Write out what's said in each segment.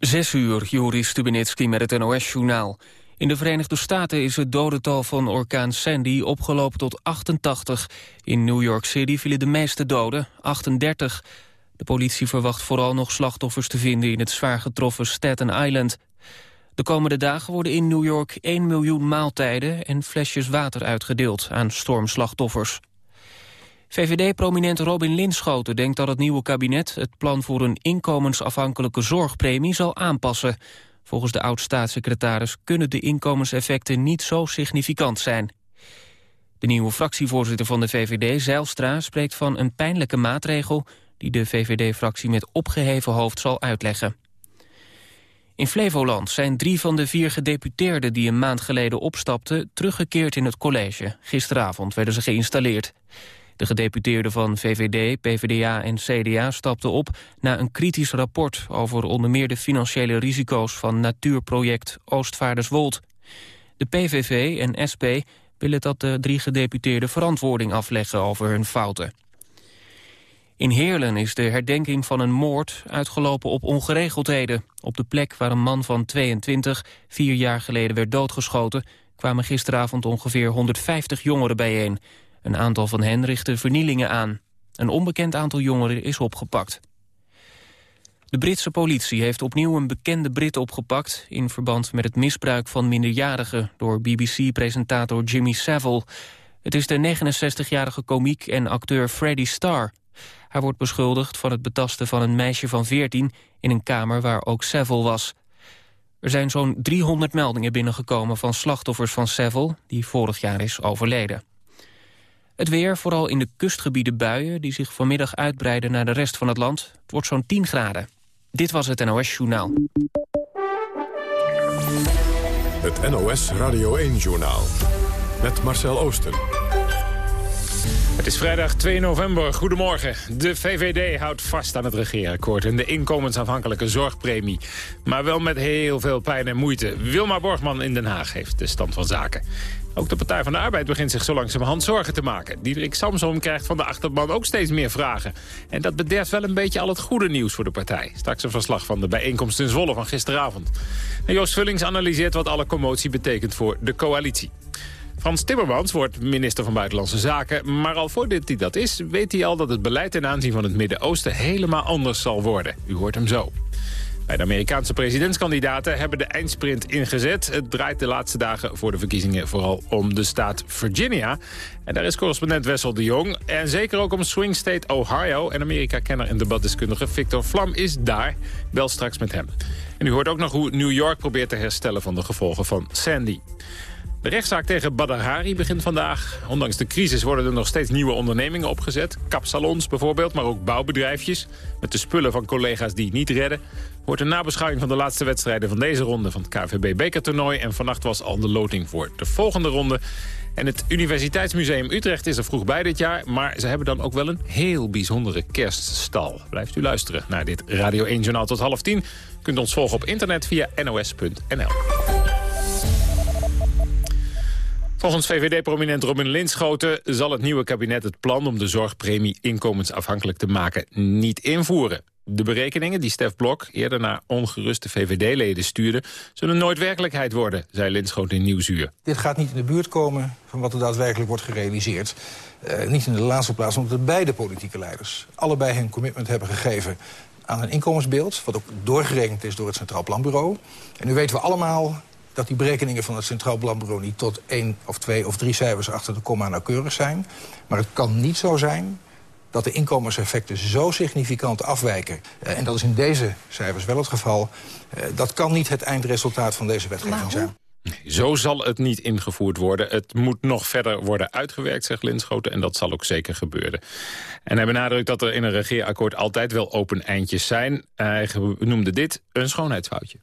Zes uur, Juri Stubenitski met het NOS-journaal. In de Verenigde Staten is het dodental van orkaan Sandy opgelopen tot 88. In New York City vielen de meeste doden, 38. De politie verwacht vooral nog slachtoffers te vinden in het zwaar getroffen Staten Island. De komende dagen worden in New York 1 miljoen maaltijden en flesjes water uitgedeeld aan stormslachtoffers. VVD-prominent Robin Linschoten denkt dat het nieuwe kabinet... het plan voor een inkomensafhankelijke zorgpremie zal aanpassen. Volgens de oud-staatssecretaris kunnen de inkomenseffecten niet zo significant zijn. De nieuwe fractievoorzitter van de VVD, Zeilstra, spreekt van een pijnlijke maatregel... die de VVD-fractie met opgeheven hoofd zal uitleggen. In Flevoland zijn drie van de vier gedeputeerden die een maand geleden opstapten... teruggekeerd in het college. Gisteravond werden ze geïnstalleerd. De gedeputeerden van VVD, PvdA en CDA stapten op... na een kritisch rapport over onder meer de financiële risico's... van natuurproject Oostvaarderswold. De PVV en SP willen dat de drie gedeputeerden verantwoording afleggen over hun fouten. In Heerlen is de herdenking van een moord uitgelopen op ongeregeldheden. Op de plek waar een man van 22 vier jaar geleden werd doodgeschoten... kwamen gisteravond ongeveer 150 jongeren bijeen. Een aantal van hen richtte vernielingen aan. Een onbekend aantal jongeren is opgepakt. De Britse politie heeft opnieuw een bekende Brit opgepakt... in verband met het misbruik van minderjarigen... door BBC-presentator Jimmy Savile. Het is de 69-jarige komiek en acteur Freddie Starr. Hij wordt beschuldigd van het betasten van een meisje van 14... in een kamer waar ook Savile was. Er zijn zo'n 300 meldingen binnengekomen van slachtoffers van Savile... die vorig jaar is overleden. Het weer, vooral in de kustgebieden buien... die zich vanmiddag uitbreiden naar de rest van het land. Het wordt zo'n 10 graden. Dit was het NOS Journaal. Het NOS Radio 1-journaal. Met Marcel Oosten. Het is vrijdag 2 november. Goedemorgen. De VVD houdt vast aan het regeerakkoord en de inkomensafhankelijke zorgpremie. Maar wel met heel veel pijn en moeite. Wilma Borgman in Den Haag heeft de stand van zaken. Ook de Partij van de Arbeid begint zich zo langzamerhand zorgen te maken. Diederik Samsom krijgt van de achterban ook steeds meer vragen. En dat bederft wel een beetje al het goede nieuws voor de partij. Straks een verslag van de bijeenkomst in Zwolle van gisteravond. En Joost Vullings analyseert wat alle commotie betekent voor de coalitie. Frans Timmermans wordt minister van Buitenlandse Zaken... maar al voordat hij dat is, weet hij al dat het beleid ten aanzien van het Midden-Oosten... helemaal anders zal worden. U hoort hem zo. Bij de Amerikaanse presidentskandidaten hebben de eindsprint ingezet. Het draait de laatste dagen voor de verkiezingen vooral om de staat Virginia. En daar is correspondent Wessel de Jong. En zeker ook om swing state Ohio. En Amerika-kenner en debatdeskundige Victor Vlam is daar. Bel straks met hem. En u hoort ook nog hoe New York probeert te herstellen van de gevolgen van Sandy. De rechtszaak tegen Badr begint vandaag. Ondanks de crisis worden er nog steeds nieuwe ondernemingen opgezet. Kapsalons bijvoorbeeld, maar ook bouwbedrijfjes. Met de spullen van collega's die niet redden. Hoort een nabeschouwing van de laatste wedstrijden van deze ronde van het KVB-bekertoernooi. En vannacht was al de loting voor de volgende ronde. En het Universiteitsmuseum Utrecht is er vroeg bij dit jaar... maar ze hebben dan ook wel een heel bijzondere kerststal. Blijft u luisteren naar dit Radio 1-journaal tot half tien. kunt ons volgen op internet via nos.nl. Volgens VVD-prominent Robin Linschoten zal het nieuwe kabinet het plan om de zorgpremie inkomensafhankelijk te maken niet invoeren. De berekeningen die Stef Blok eerder naar ongeruste VVD-leden stuurde... zullen nooit werkelijkheid worden, zei Linschoten in Nieuwsuur. Dit gaat niet in de buurt komen van wat er daadwerkelijk wordt gerealiseerd. Uh, niet in de laatste plaats omdat de beide politieke leiders... allebei hun commitment hebben gegeven aan een inkomensbeeld... wat ook doorgerekend is door het Centraal Planbureau. En nu weten we allemaal dat die berekeningen van het Centraal Planbureau... niet tot één of twee of drie cijfers achter de komma nauwkeurig zijn. Maar het kan niet zo zijn dat de inkomenseffecten zo significant afwijken... Uh, en dat is in deze cijfers wel het geval... Uh, dat kan niet het eindresultaat van deze wetgeving zijn. Zo zal het niet ingevoerd worden. Het moet nog verder worden uitgewerkt, zegt Linschoten. En dat zal ook zeker gebeuren. En hij benadrukt dat er in een regeerakkoord altijd wel open eindjes zijn. Hij noemde dit een schoonheidsfoutje.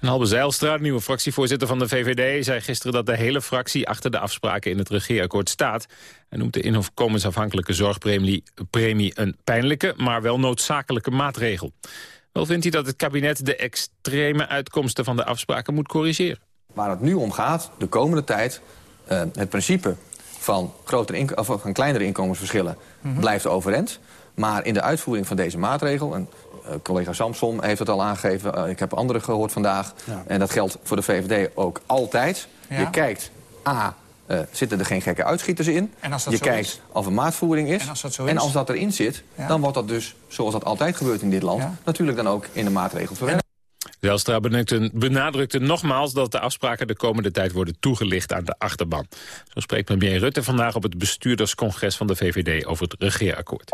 En Halbe Zijlstra, nieuwe fractievoorzitter van de VVD... zei gisteren dat de hele fractie achter de afspraken in het regeerakkoord staat. Hij noemt de inkomensafhankelijke zorgpremie premie een pijnlijke... maar wel noodzakelijke maatregel. Wel vindt hij dat het kabinet de extreme uitkomsten van de afspraken moet corrigeren. Waar het nu om gaat, de komende tijd, uh, het principe van, grotere of van kleinere inkomensverschillen mm -hmm. blijft overeind. Maar in de uitvoering van deze maatregel, en collega Samson heeft het al aangegeven. ik heb anderen gehoord vandaag. En dat geldt voor de VVD ook altijd. Je kijkt, A, uh, zitten er geen gekke uitschieters in. je kijkt of er maatvoering is. En als dat, zo is? En als dat erin zit, dan wordt dat dus, zoals dat altijd gebeurt in dit land... natuurlijk dan ook in de maatregels verwerkt. Zelstra benadrukte nogmaals dat de afspraken de komende tijd worden toegelicht aan de achterban. Zo spreekt premier Rutte vandaag op het bestuurderscongres van de VVD over het regeerakkoord.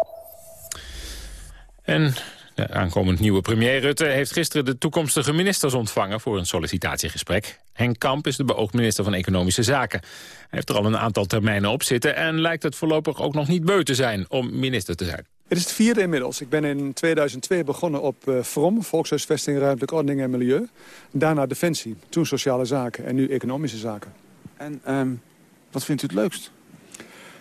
En de aankomend nieuwe premier Rutte heeft gisteren de toekomstige ministers ontvangen voor een sollicitatiegesprek. Henk Kamp is de beoogd minister van Economische Zaken. Hij heeft er al een aantal termijnen op zitten en lijkt het voorlopig ook nog niet beu te zijn om minister te zijn. Het is het vierde inmiddels. Ik ben in 2002 begonnen op uh, VROM, Volkshuisvesting, Ruimtelijke Ordening en Milieu. Daarna Defensie, toen Sociale Zaken en nu Economische Zaken. En um, wat vindt u het leukst?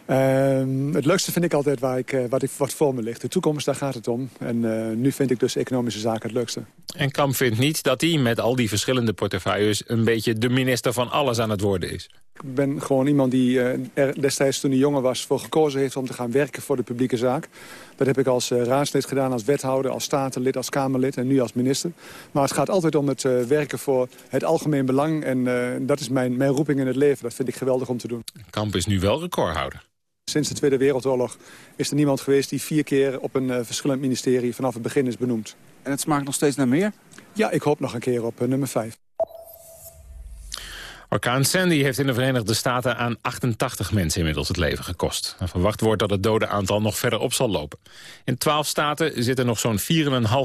Uh, het leukste vind ik altijd waar ik, uh, wat, wat voor me ligt. De toekomst, daar gaat het om. En uh, nu vind ik dus economische zaken het leukste. En Kamp vindt niet dat hij met al die verschillende portefeuilles... een beetje de minister van alles aan het worden is. Ik ben gewoon iemand die uh, er destijds toen hij jonger was... voor gekozen heeft om te gaan werken voor de publieke zaak. Dat heb ik als raadslid gedaan, als wethouder, als statenlid, als Kamerlid... en nu als minister. Maar het gaat altijd om het werken voor het algemeen belang. En dat is mijn, mijn roeping in het leven. Dat vind ik geweldig om te doen. Kamp is nu wel recordhouder. Sinds de Tweede Wereldoorlog is er niemand geweest die vier keer op een uh, verschillend ministerie vanaf het begin is benoemd. En het smaakt nog steeds naar meer? Ja, ik hoop nog een keer op uh, nummer vijf. Orkaan Sandy heeft in de Verenigde Staten aan 88 mensen inmiddels het leven gekost. Verwacht wordt dat het dodenaantal nog verder op zal lopen. In 12 staten zitten nog zo'n 4,5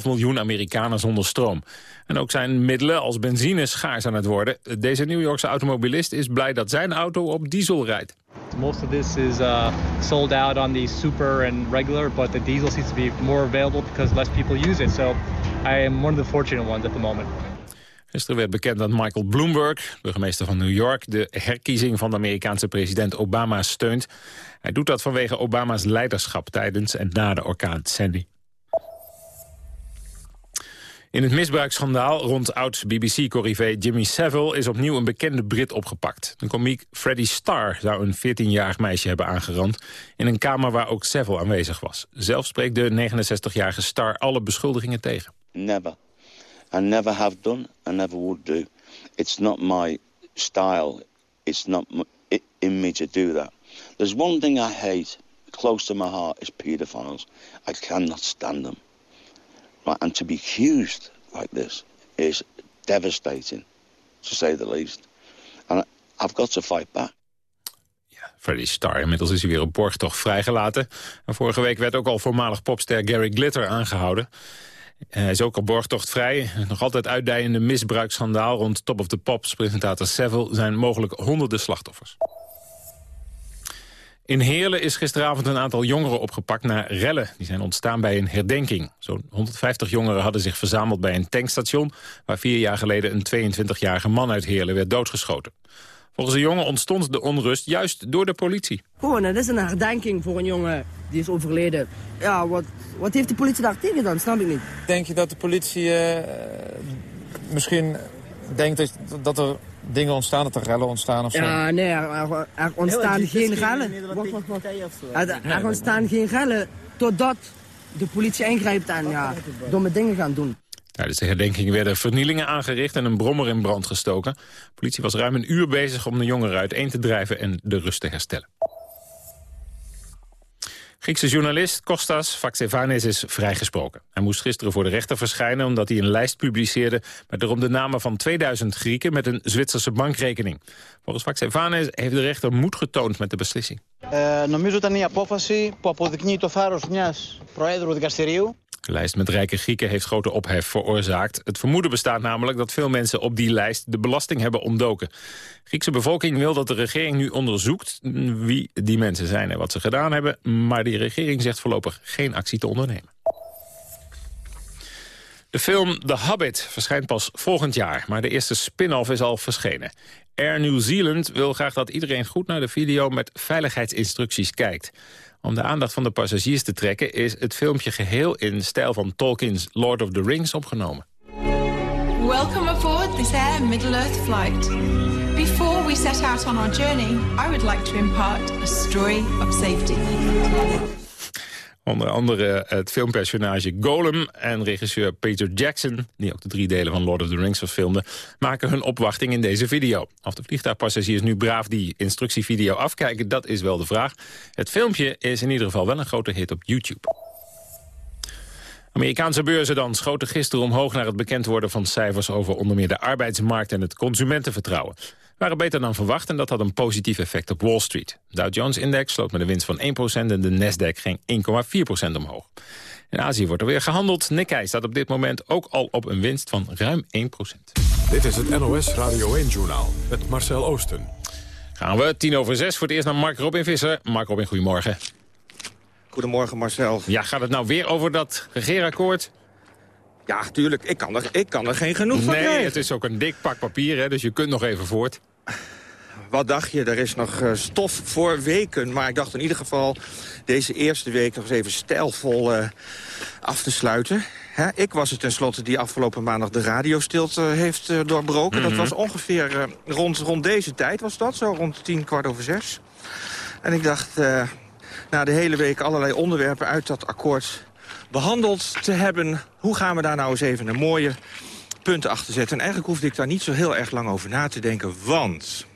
miljoen Amerikanen zonder stroom. En ook zijn middelen als benzine schaars aan het worden. Deze New Yorkse automobilist is blij dat zijn auto op diesel rijdt. Most of this is uh, sold out on the super and regular, but the diesel seems to be more available because less people use it. So I am one of the fortunate ones at the moment. Gisteren werd bekend dat Michael Bloomberg, burgemeester van New York... de herkiezing van de Amerikaanse president Obama steunt. Hij doet dat vanwege Obama's leiderschap tijdens en na de orkaan Sandy. In het misbruiksschandaal rond oud-BBC-corrivé Jimmy Savile... is opnieuw een bekende Brit opgepakt. De komiek Freddie Starr zou een 14-jarig meisje hebben aangerand... in een kamer waar ook Savile aanwezig was. Zelf spreekt de 69-jarige Starr alle beschuldigingen tegen. Never. I never have done, I never would do. It's not my style. It's not in me to do that. There's one thing I hate, close to my heart, is pedophiles. I cannot stand them. And to be accused like this is devastating, to say the least. And I've got to fight back. Ja, Freddie Starr. Inmiddels is hij weer op borgtocht vrijgelaten. En vorige week werd ook al voormalig popster Gary Glitter aangehouden. Hij is ook op borgtocht vrij. Nog altijd uitdijende misbruiksschandaal rond Top of the Pops. Presentator Seville zijn mogelijk honderden slachtoffers. In Heerlen is gisteravond een aantal jongeren opgepakt na rellen. Die zijn ontstaan bij een herdenking. Zo'n 150 jongeren hadden zich verzameld bij een tankstation... waar vier jaar geleden een 22-jarige man uit Heerlen werd doodgeschoten. Volgens de jongen ontstond de onrust juist door de politie. Gewoon, het is een herdenking voor een jongen die is overleden. Ja, wat, wat heeft de politie daar tegen dan? Snap ik niet. Denk je dat de politie uh, misschien denkt dat, dat er dingen ontstaan, dat er rellen ontstaan of zo? Ja, nee, er, er ontstaan geen rellen. Wacht, wacht, wacht. Er, er ontstaan geen rellen totdat de politie ingrijpt en ja, domme dingen gaan doen. Tijdens de herdenking werden vernielingen aangericht en een brommer in brand gestoken. De politie was ruim een uur bezig om de jongeren uiteen te drijven en de rust te herstellen. Griekse journalist Kostas Vaxevanis is vrijgesproken. Hij moest gisteren voor de rechter verschijnen omdat hij een lijst publiceerde... met erom de namen van 2000 Grieken met een Zwitserse bankrekening. Volgens Vaxevanis heeft de rechter moed getoond met de beslissing. Uh, νομίζω ήταν η απόφαση που αποδεικνύει το θάρρος μιας Προέδρου Δικαστηρίου de lijst met rijke Grieken heeft grote ophef veroorzaakt. Het vermoeden bestaat namelijk dat veel mensen op die lijst de belasting hebben ontdoken. De Griekse bevolking wil dat de regering nu onderzoekt wie die mensen zijn en wat ze gedaan hebben. Maar die regering zegt voorlopig geen actie te ondernemen. De film The Hobbit verschijnt pas volgend jaar, maar de eerste spin-off is al verschenen. Air New Zealand wil graag dat iedereen goed naar de video met veiligheidsinstructies kijkt. Om de aandacht van de passagiers te trekken is het filmpje geheel in stijl van Tolkien's Lord of the Rings opgenomen. Welcome aboard this Air Middle-earth flight. Before we set out on our journey, I would like to impart a story of safety. Onder andere het filmpersonage Golem en regisseur Peter Jackson... die ook de drie delen van Lord of the Rings verfilmde... maken hun opwachting in deze video. Of de vliegtuigpassagiers nu braaf die instructievideo afkijken... dat is wel de vraag. Het filmpje is in ieder geval wel een grote hit op YouTube. Amerikaanse beurzen dan schoten gisteren omhoog naar het bekend worden van cijfers over onder meer de arbeidsmarkt en het consumentenvertrouwen. Waren beter dan verwacht en dat had een positief effect op Wall Street. Dow Jones-index sloot met een winst van 1% en de Nasdaq ging 1,4% omhoog. In Azië wordt er weer gehandeld. Nikkei staat op dit moment ook al op een winst van ruim 1%. Dit is het NOS Radio 1-journaal met Marcel Oosten. Gaan we, tien over zes, voor het eerst naar Mark Robin Visser. Mark Robin, goedemorgen. Goedemorgen Marcel. Ja, gaat het nou weer over dat regeerakkoord? Ja, tuurlijk. Ik kan er, ik kan er geen genoeg van Nee, het is ook een dik pak papier, hè, dus je kunt nog even voort. Wat dacht je? Er is nog uh, stof voor weken. Maar ik dacht in ieder geval deze eerste week nog eens even stijlvol uh, af te sluiten. Hè, ik was het tenslotte die afgelopen maandag de radiostilte heeft uh, doorbroken. Dat was ongeveer rond, rond deze tijd was dat, zo rond tien, kwart over zes. En ik dacht, na de hele week allerlei onderwerpen uit dat akkoord behandeld te hebben... hoe gaan we daar nou eens even een mooie punten achter zetten? En eigenlijk hoefde ik daar niet zo heel erg lang over na te denken, want...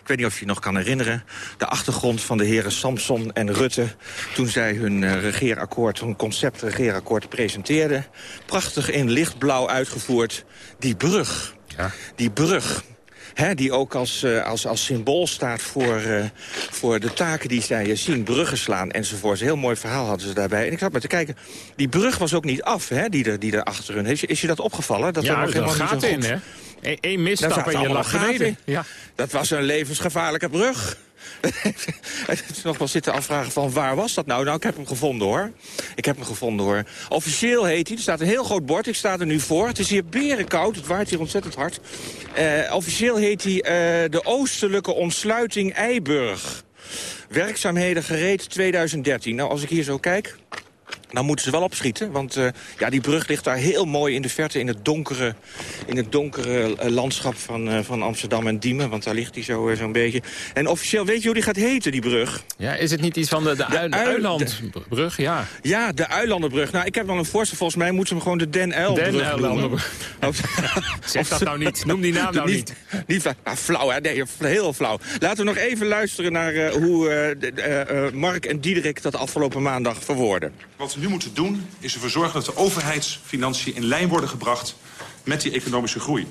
Ik weet niet of je je nog kan herinneren... de achtergrond van de heren Samson en Rutte... toen zij hun uh, regeerakkoord, hun concept regeerakkoord presenteerden. Prachtig in lichtblauw uitgevoerd. Die brug. Ja. Die brug Hè, die ook als, uh, als, als symbool staat voor, uh, voor de taken die zij zien. Bruggen slaan enzovoort. Een heel mooi verhaal hadden ze daarbij. En ik zat maar te kijken, die brug was ook niet af, hè, die, er, die er achter hun. Is, is je dat opgevallen? Dat ja, er nog helemaal gaat niet in, hè? Eén misstap en je lag beneden. Ja. Dat was een levensgevaarlijke brug. Nog wel zitten afvragen van waar was dat nou? Nou, ik heb hem gevonden hoor. Ik heb hem gevonden hoor. Officieel heet hij, er staat een heel groot bord, ik sta er nu voor. Het is hier berenkoud, het waait hier ontzettend hard. Uh, officieel heet hij uh, de Oostelijke Ontsluiting Eiburg. Werkzaamheden gereed 2013. Nou, als ik hier zo kijk, nou moeten ze wel opschieten, want uh, ja, die brug ligt daar heel mooi in de verte... in het donkere, in het donkere uh, landschap van, uh, van Amsterdam en Diemen. Want daar ligt die zo'n zo beetje. En officieel, weet je hoe die gaat heten, die brug? Ja, is het niet iets van de, de, de Uilandbrug? Ja. ja, de Uilandenbrug. Nou, ik heb wel een voorstel. Volgens mij moeten ze hem gewoon de Den Uilbrug noemen. zeg dat nou niet. Noem die naam nou niet. Niet, niet ah, flauw, hè? Nee, heel flauw. Laten we nog even luisteren naar hoe Mark en Diederik dat afgelopen maandag verwoorden. Wat nu moeten doen is ervoor zorgen dat de overheidsfinanciën in lijn worden gebracht met die economische groei.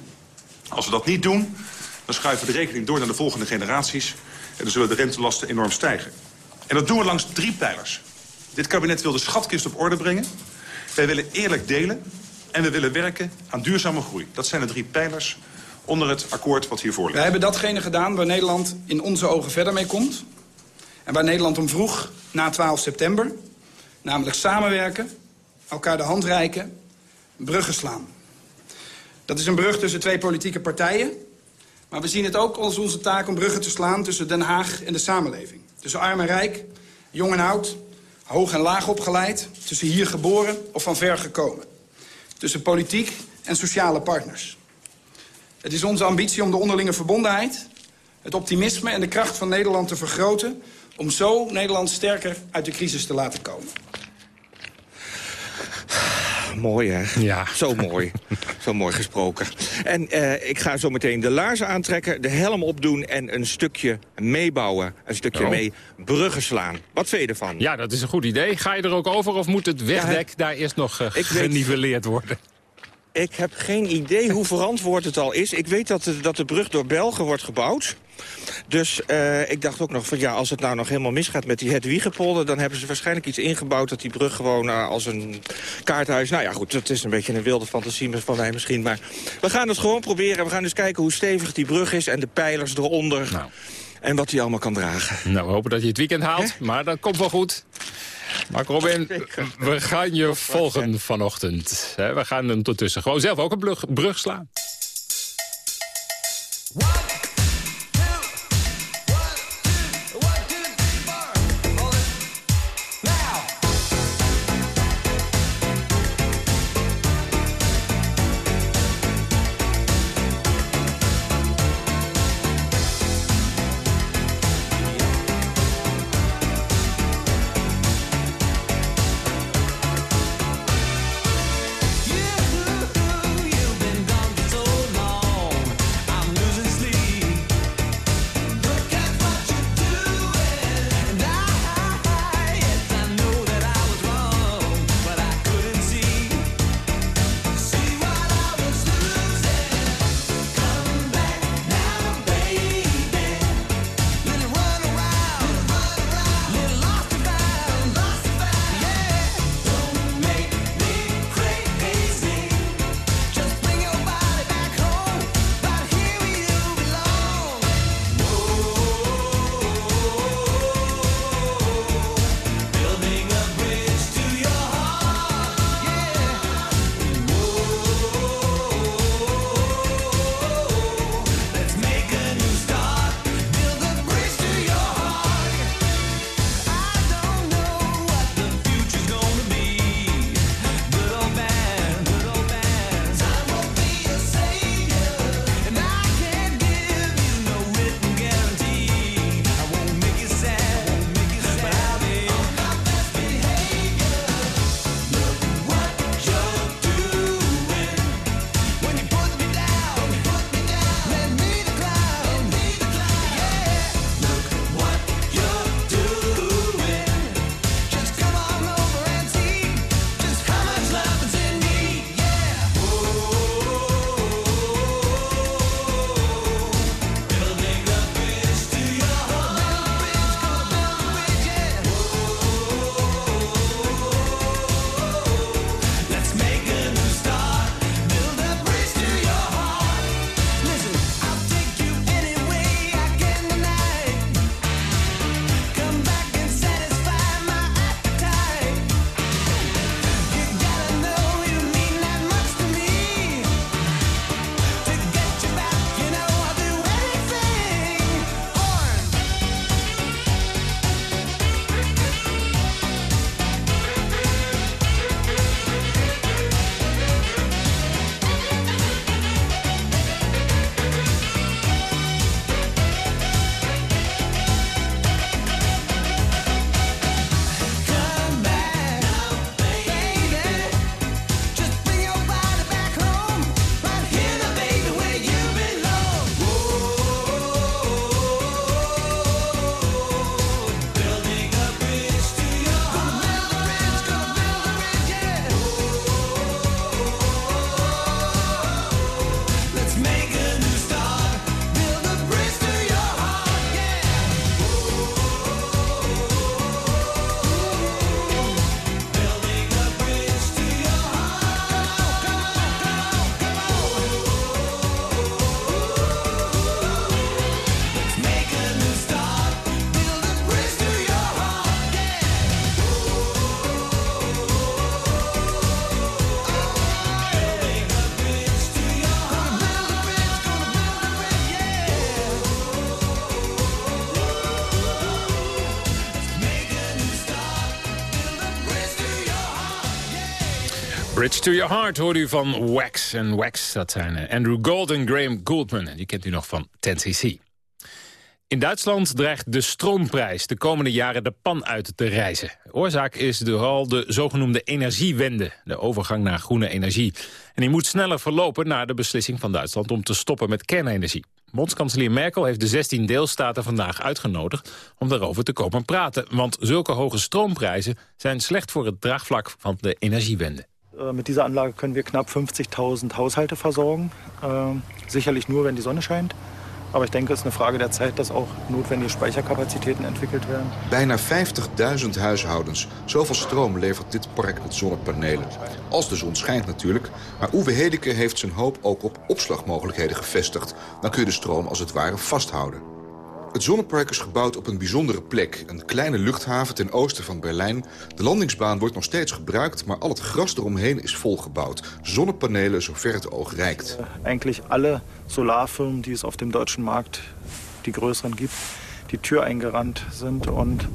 Als we dat niet doen, dan schuiven we de rekening door naar de volgende generaties en dan zullen de rentelasten enorm stijgen. En dat doen we langs drie pijlers. Dit kabinet wil de schatkist op orde brengen. Wij willen eerlijk delen en we willen werken aan duurzame groei. Dat zijn de drie pijlers onder het akkoord wat hiervoor ligt. Wij hebben datgene gedaan waar Nederland in onze ogen verder mee komt. En waar Nederland om vroeg na 12 september. Namelijk samenwerken, elkaar de hand reiken, bruggen slaan. Dat is een brug tussen twee politieke partijen. Maar we zien het ook als onze taak om bruggen te slaan tussen Den Haag en de samenleving. Tussen arm en rijk, jong en oud, hoog en laag opgeleid. Tussen hier geboren of van ver gekomen. Tussen politiek en sociale partners. Het is onze ambitie om de onderlinge verbondenheid... het optimisme en de kracht van Nederland te vergroten... om zo Nederland sterker uit de crisis te laten komen. Mooi, hè? Ja. Zo mooi. zo mooi gesproken. En uh, ik ga zo meteen de laarzen aantrekken, de helm opdoen... en een stukje meebouwen, een stukje oh. mee bruggen slaan. Wat vind je ervan? Ja, dat is een goed idee. Ga je er ook over of moet het wegdek ja, daar eerst nog uh, geniveleerd worden? Ik heb geen idee hoe verantwoord het al is. Ik weet dat de, dat de brug door Belgen wordt gebouwd. Dus uh, ik dacht ook nog van ja, als het nou nog helemaal misgaat met die Hedwiegepolder... dan hebben ze waarschijnlijk iets ingebouwd dat die brug gewoon uh, als een kaarthuis... Nou ja, goed, het is een beetje een wilde fantasie van mij misschien. Maar we gaan het gewoon proberen. We gaan dus kijken hoe stevig die brug is en de pijlers eronder. Nou. En wat hij allemaal kan dragen. Nou, we hopen dat je het weekend haalt, He? maar dat komt wel goed. Mark Robin, we gaan je volgen vanochtend. We gaan hem tussen gewoon zelf ook een brug, brug slaan. Bridge to Your Heart hoorde u van Wax. En Wax, dat zijn eh, Andrew Gold en Graham Goldman. En die kent u nog van 10cc. In Duitsland dreigt de stroomprijs de komende jaren de pan uit te reizen. Oorzaak is vooral de zogenoemde energiewende, de overgang naar groene energie. En die moet sneller verlopen na de beslissing van Duitsland om te stoppen met kernenergie. Bondskanselier Merkel heeft de 16 deelstaten vandaag uitgenodigd om daarover te komen praten. Want zulke hoge stroomprijzen zijn slecht voor het draagvlak van de energiewende. Äh, mit dieser Anlage können wir knapp 50.000 Haushalte versorgen. Äh, sicherlich nur, wenn die Sonne scheint. Aber ich denke, es ist eine Frage der Zeit, dass auch notwendige Speicherkapazitäten entwickelt werden. Bijna 50.000 huishoudens. Zoveel stroom levert dit park met zonnepanelen. Als de zon schijnt natuurlijk. Maar Uwe Hedeke heeft zijn hoop ook op opslagmogelijkheden gevestigd. Dan kun je de stroom als het ware vasthouden. Het zonnepark is gebouwd op een bijzondere plek. Een kleine luchthaven ten oosten van Berlijn. De landingsbaan wordt nog steeds gebruikt, maar al het gras eromheen is volgebouwd. Zonnepanelen zover het oog reikt. Eigenlijk alle solarfirmen die es op dem deutschen markt, die größeren gibt, die Tür eingerannt sind und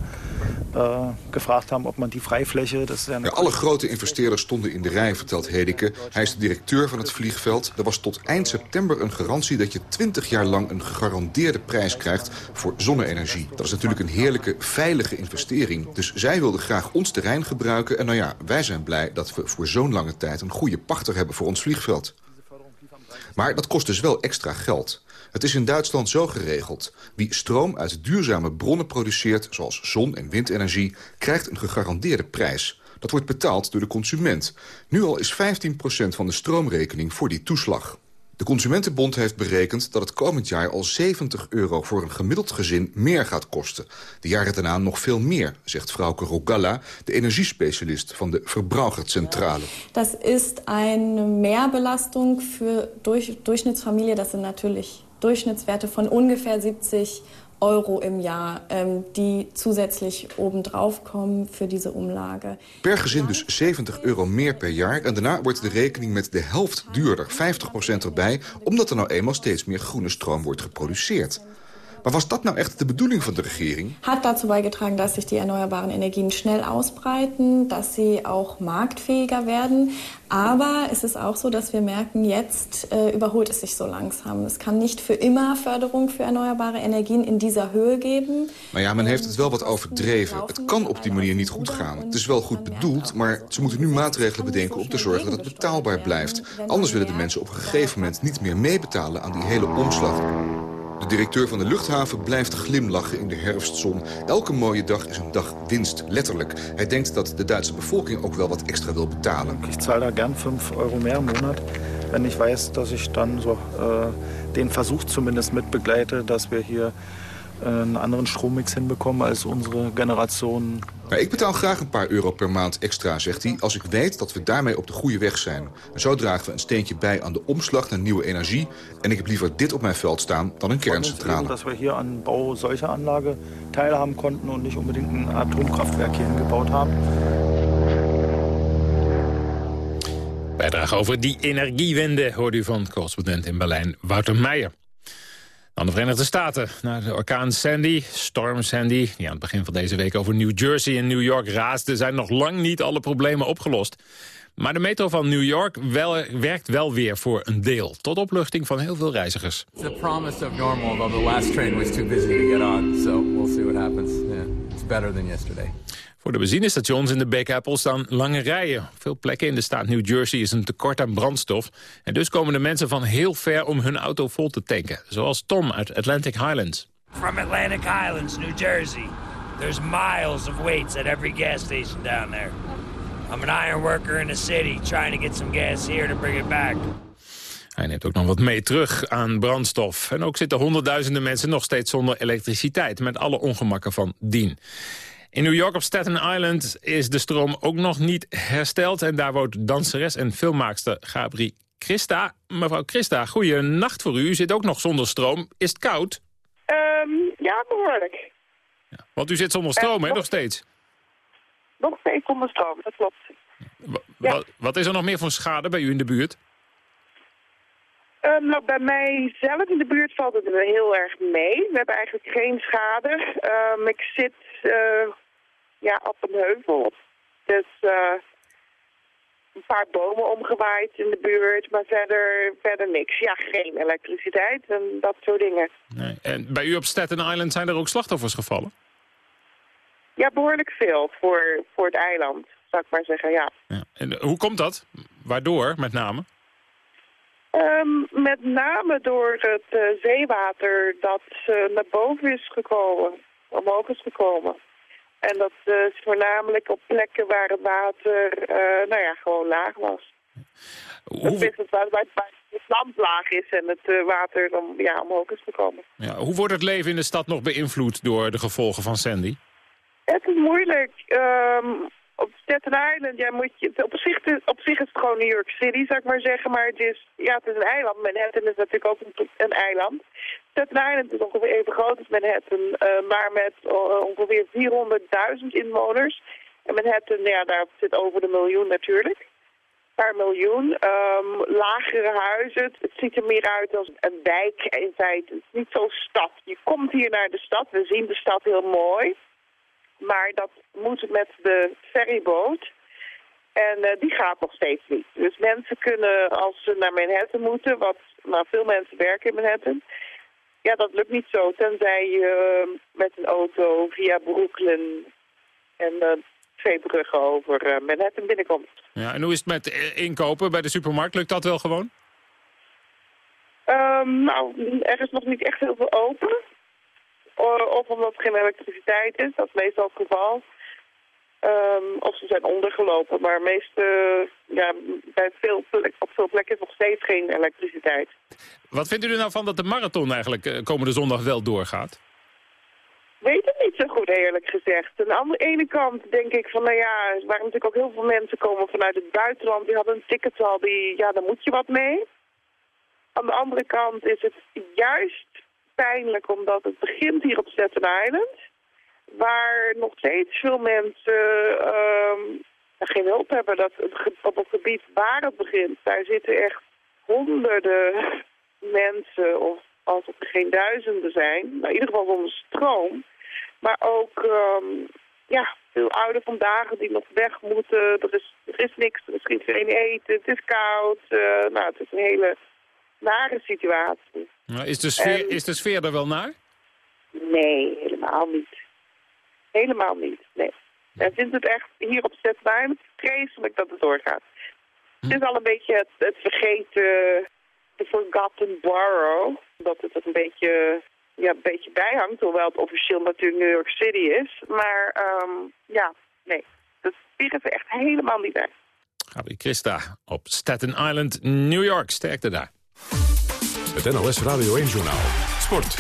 uh, gevraagd of man die vrijfläche... Ja, alle grote investeerders stonden in de rij, vertelt Hedeke. Hij is de directeur van het vliegveld. Er was tot eind september een garantie dat je 20 jaar lang... een gegarandeerde prijs krijgt voor zonne-energie. Dat is natuurlijk een heerlijke, veilige investering. Dus zij wilden graag ons terrein gebruiken. En nou ja, wij zijn blij dat we voor zo'n lange tijd... een goede pachter hebben voor ons vliegveld. Maar dat kost dus wel extra geld. Het is in Duitsland zo geregeld. Wie stroom uit duurzame bronnen produceert, zoals zon- en windenergie... krijgt een gegarandeerde prijs. Dat wordt betaald door de consument. Nu al is 15% van de stroomrekening voor die toeslag. De Consumentenbond heeft berekend dat het komend jaar al 70 euro voor een gemiddeld gezin meer gaat kosten. De jaren daarna nog veel meer, zegt vrouwke Rogalla, de energiespecialist van de Verbraucherzentrale. Dat is een meerbelasting voor Durchschnittsfamilie. Dat zijn natuurlijk Durchschnittswerte von ungefähr 70 Euro im Jahr, ähm, die zusätzlich obendrauf kommen für diese Umlage. Per gezin dus 70 euro meer per jaar. En daarna wordt de rekening met de helft duurder, 50% erbij... omdat er nou eenmaal steeds meer groene stroom wordt geproduceerd. Maar was dat nou echt de bedoeling van de regering? Hat dazu beigetragen, dass sich die erneuerbaren Energien schnell ausbreiten, dass sie auch marktfähiger werden. Aber es ist auch so, dass wir merken, jetzt äh, überholt es sich so langsam. Es kann nicht für immer Förderung für erneuerbare Energien in dieser Höhe geben. Maar ja, men heeft het wel wat overdreven. Het kan op die manier niet goed gaan. Het is wel goed bedoeld, maar ze moeten nu maatregelen bedenken om te zorgen dat het betaalbaar blijft. Anders willen de mensen op een gegeven moment niet meer meebetalen aan die hele omslag. De directeur van de luchthaven blijft glimlachen in de herfstzon. Elke mooie dag is een dag winst, letterlijk. Hij denkt dat de Duitse bevolking ook wel wat extra wil betalen. Ik zahl daar gern 5 euro meer monat. Wenn ich weiß, dass ich dann so äh, den Versuch zumindest mitbegleite, dass wir hier een andere stroommix hinbekommen als onze generatie. Maar ik betaal graag een paar euro per maand extra, zegt hij... als ik weet dat we daarmee op de goede weg zijn. En zo dragen we een steentje bij aan de omslag naar nieuwe energie. En ik heb liever dit op mijn veld staan dan een kerncentrale. Dat we hier aan bouw solcher Anlage teilhaben konnten... en niet unbedingt een atoomkraftwerk hier gebouwd hebben. Bijdrage over die energiewende hoort u van correspondent in Berlijn, Wouter Meijer. Dan de Verenigde Staten. Naar de orkaan Sandy, Storm Sandy, die aan het begin van deze week over New Jersey en New York raasde, zijn nog lang niet alle problemen opgelost. Maar de metro van New York werkt wel weer voor een deel. Tot opluchting van heel veel reizigers. Promise normal, train was it's better than yesterday. Voor de benzinestations in de Big Apple staan lange rijen. Op veel plekken in de staat New Jersey is een tekort aan brandstof. En dus komen de mensen van heel ver om hun auto vol te tanken. Zoals Tom uit Atlantic Highlands. From Atlantic Highlands, New Jersey. There's miles of waits at every gas station down there. I'm an iron worker in the city, trying to get some gas here to bring it back. Hij neemt ook nog wat mee terug aan brandstof. En ook zitten honderdduizenden mensen nog steeds zonder elektriciteit... met alle ongemakken van dien. In New York op Staten Island is de stroom ook nog niet hersteld. En daar woont danseres en filmmaakster Gabri Christa. Mevrouw Christa, goeie nacht voor u. U zit ook nog zonder stroom. Is het koud? Um, ja, behoorlijk. Ja, want u zit zonder stroom, hè, nog steeds? Nog steeds zonder stroom, dat klopt. wat, wat, is er nog meer voor schade bij u in de buurt? Um, nou, bij mij zelf in de buurt valt het heel erg mee. We hebben eigenlijk geen schade. Um, ik zit ja, op een heuvel. Dus uh, een paar bomen omgewaaid in de buurt, maar verder, verder niks. Ja, geen elektriciteit en dat soort dingen. Nee. En bij u op Staten Island zijn er ook slachtoffers gevallen? Ja, behoorlijk veel voor, voor het eiland, zou ik maar zeggen, ja. ja. En hoe komt dat? Waardoor, met name? Um, met name door het uh, zeewater dat uh, naar boven is gekomen, omhoog is gekomen. En dat is voornamelijk op plekken waar het water uh, nou ja, gewoon laag was. Hoe... Het, het, waar, waar het land laag is en het water dan, ja, omhoog is gekomen. Ja, hoe wordt het leven in de stad nog beïnvloed door de gevolgen van Sandy? Het is moeilijk. Um, op Staten Island, ja, moet je, op, zich, is het gewoon New York City, zou ik maar zeggen. Maar het is, ja, het is een eiland. Manhattan is natuurlijk ook een, een eiland. Staten Island is ongeveer even groot als Manhattan, uh, maar met uh, ongeveer 400.000 inwoners. En Manhattan, ja, daar zit over de miljoen natuurlijk. Een paar miljoen. Um, lagere huizen. Het ziet er meer uit als een wijk in feite. Het is niet zo'n stad. Je komt hier naar de stad. We zien de stad heel mooi. Maar dat moet met de ferryboot. En uh, die gaat nog steeds niet. Dus mensen kunnen, als ze naar Manhattan moeten, wat nou, veel mensen werken in Manhattan... Ja, dat lukt niet zo, tenzij je uh, met een auto via Brooklyn en uh, twee bruggen over Manhattan binnenkomt. Ja, en hoe is het met inkopen bij de supermarkt? Lukt dat wel gewoon? Um, nou, er is nog niet echt heel veel open. Of omdat er geen elektriciteit is, dat is meestal het geval. Um, of ze zijn ondergelopen, maar meeste, ja, bij veel plek, op veel plekken is nog steeds geen elektriciteit. Wat vindt u er nou van dat de marathon eigenlijk uh, komende zondag wel doorgaat? Weet het niet zo goed, eerlijk gezegd. Aan de ene kant denk ik van, nou ja, er waren natuurlijk ook heel veel mensen komen vanuit het buitenland. Die hadden een ticket al, die, ja, daar moet je wat mee. Aan de andere kant is het juist pijnlijk omdat het begint hier op Staten Island. Waar nog steeds veel mensen um, geen hulp hebben. Dat het, op het gebied waar het begint, daar zitten echt honderden mensen, of als het geen duizenden zijn. Nou, in ieder geval zonder stroom. Maar ook um, ja, veel ouderen vandaag die nog weg moeten. Er is, er is niks, er is geen eten, het is koud. Uh, nou, het is een hele nare situatie. Is de, sfeer, is de sfeer er wel naar? Nee, helemaal niet. Helemaal niet, nee. En vindt het echt hier op Staten vreselijk dat het doorgaat. Het is al een beetje het, het vergeten, de forgotten borough. Dat het er een beetje, ja, een beetje bijhangt, hoewel het officieel natuurlijk New York City is. Maar um, ja, nee, dat vliegen ze echt helemaal niet uit. Gabi Christa op Staten Island, New York. Sterkte daar. Het NOS Radio 1-journaal. Sport.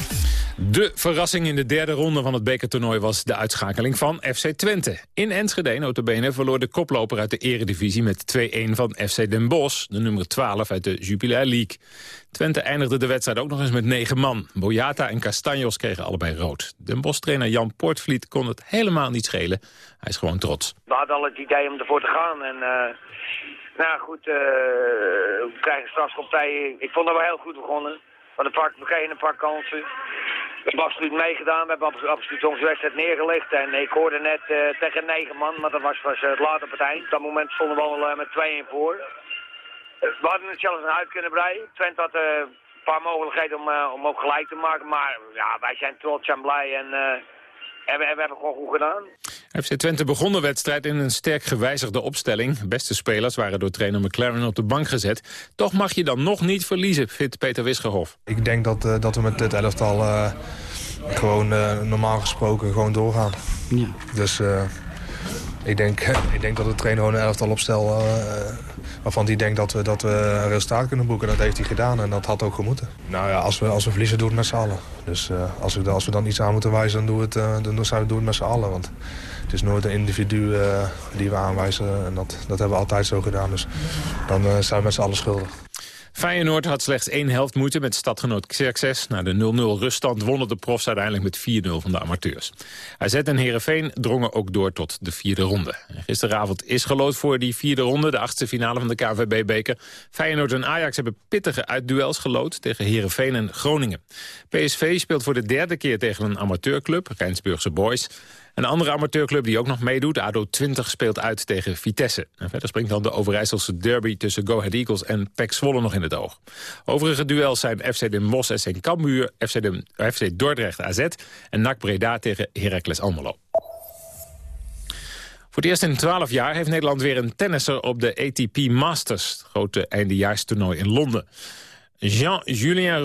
De verrassing in de derde ronde van het bekertoernooi was de uitschakeling van FC Twente. In Enschede, notabene, verloor de koploper uit de eredivisie met 2-1 van FC Den Bosch, de nummer 12 uit de Jupiler League. Twente eindigde de wedstrijd ook nog eens met negen man. Boyata en Castanjos kregen allebei rood. Den Bosch-trainer Jan Portvliet kon het helemaal niet schelen. Hij is gewoon trots. We hadden al het idee om ervoor te gaan en... Uh... Nou goed, uh, we krijgen strafschoptij. Ik vond dat we heel goed begonnen. We, kregen een paar kansen. We hebben absoluut meegedaan. We hebben absoluut onze wedstrijd neergelegd. En ik hoorde net uh, tegen negen man, maar dat was, was uh, het later partij. Op dat moment stonden we al met 2-1 voor. we hadden het zelfs een uit kunnen breien. Twente had een paar mogelijkheden om, om ook gelijk te maken. Maar ja, wij zijn trots en blij. En en we, we hebben gewoon goed gedaan. FC Twente begon de wedstrijd in een sterk gewijzigde opstelling. Beste spelers waren door trainer McLaren op de bank gezet. Toch mag je dan nog niet verliezen, vindt Peter Wisgerhof. Ik denk dat, uh, dat we met dit elftal uh, gewoon uh, normaal gesproken gewoon doorgaan. Ja. Dus ik, denk, ik denk dat de trainer gewoon een elftal opstel waarvan hij denkt dat we, dat we een resultaat kunnen boeken. Dat heeft hij gedaan en dat had ook gemoeten. Nou ja, als we, als we verliezen, doen we het met z'n allen. Dus uh, als, we, als we dan iets aan moeten wijzen, dan doen we het, uh, dan doen we het met z'n allen. Want het is nooit een individu uh, die we aanwijzen. En dat, dat hebben we altijd zo gedaan. Dus dan zijn we met z'n allen schuldig. Feyenoord had slechts één helft moeite met stadgenoot Xerxes. Na de 0-0 ruststand wonnen de profs uiteindelijk met 4-0 van de amateurs. AZ en Heerenveen drongen ook door tot de vierde ronde. Gisteravond is gelood voor die vierde ronde, de achtste finale van de KVB-beker. Feyenoord en Ajax hebben pittige uitduels gelood tegen Heerenveen en Groningen. PSV speelt voor de derde keer tegen een amateurclub, Rijnsburgse Boys. Een andere amateurclub die ook nog meedoet, ADO 20, speelt uit tegen Vitesse. En verder springt dan de Overijsselse derby tussen Go Ahead Eagles en PEC Zwolle nog in het oog. Overige duels zijn FC Den Bosch SC Cambuur, FC, Den, FC Dordrecht AZ en NAC Breda tegen Heracles Almelo. Voor het eerst in 12 jaar heeft Nederland weer een tennisser op de ATP Masters, het grote eindejaarstoernooi in Londen. Jean-Julien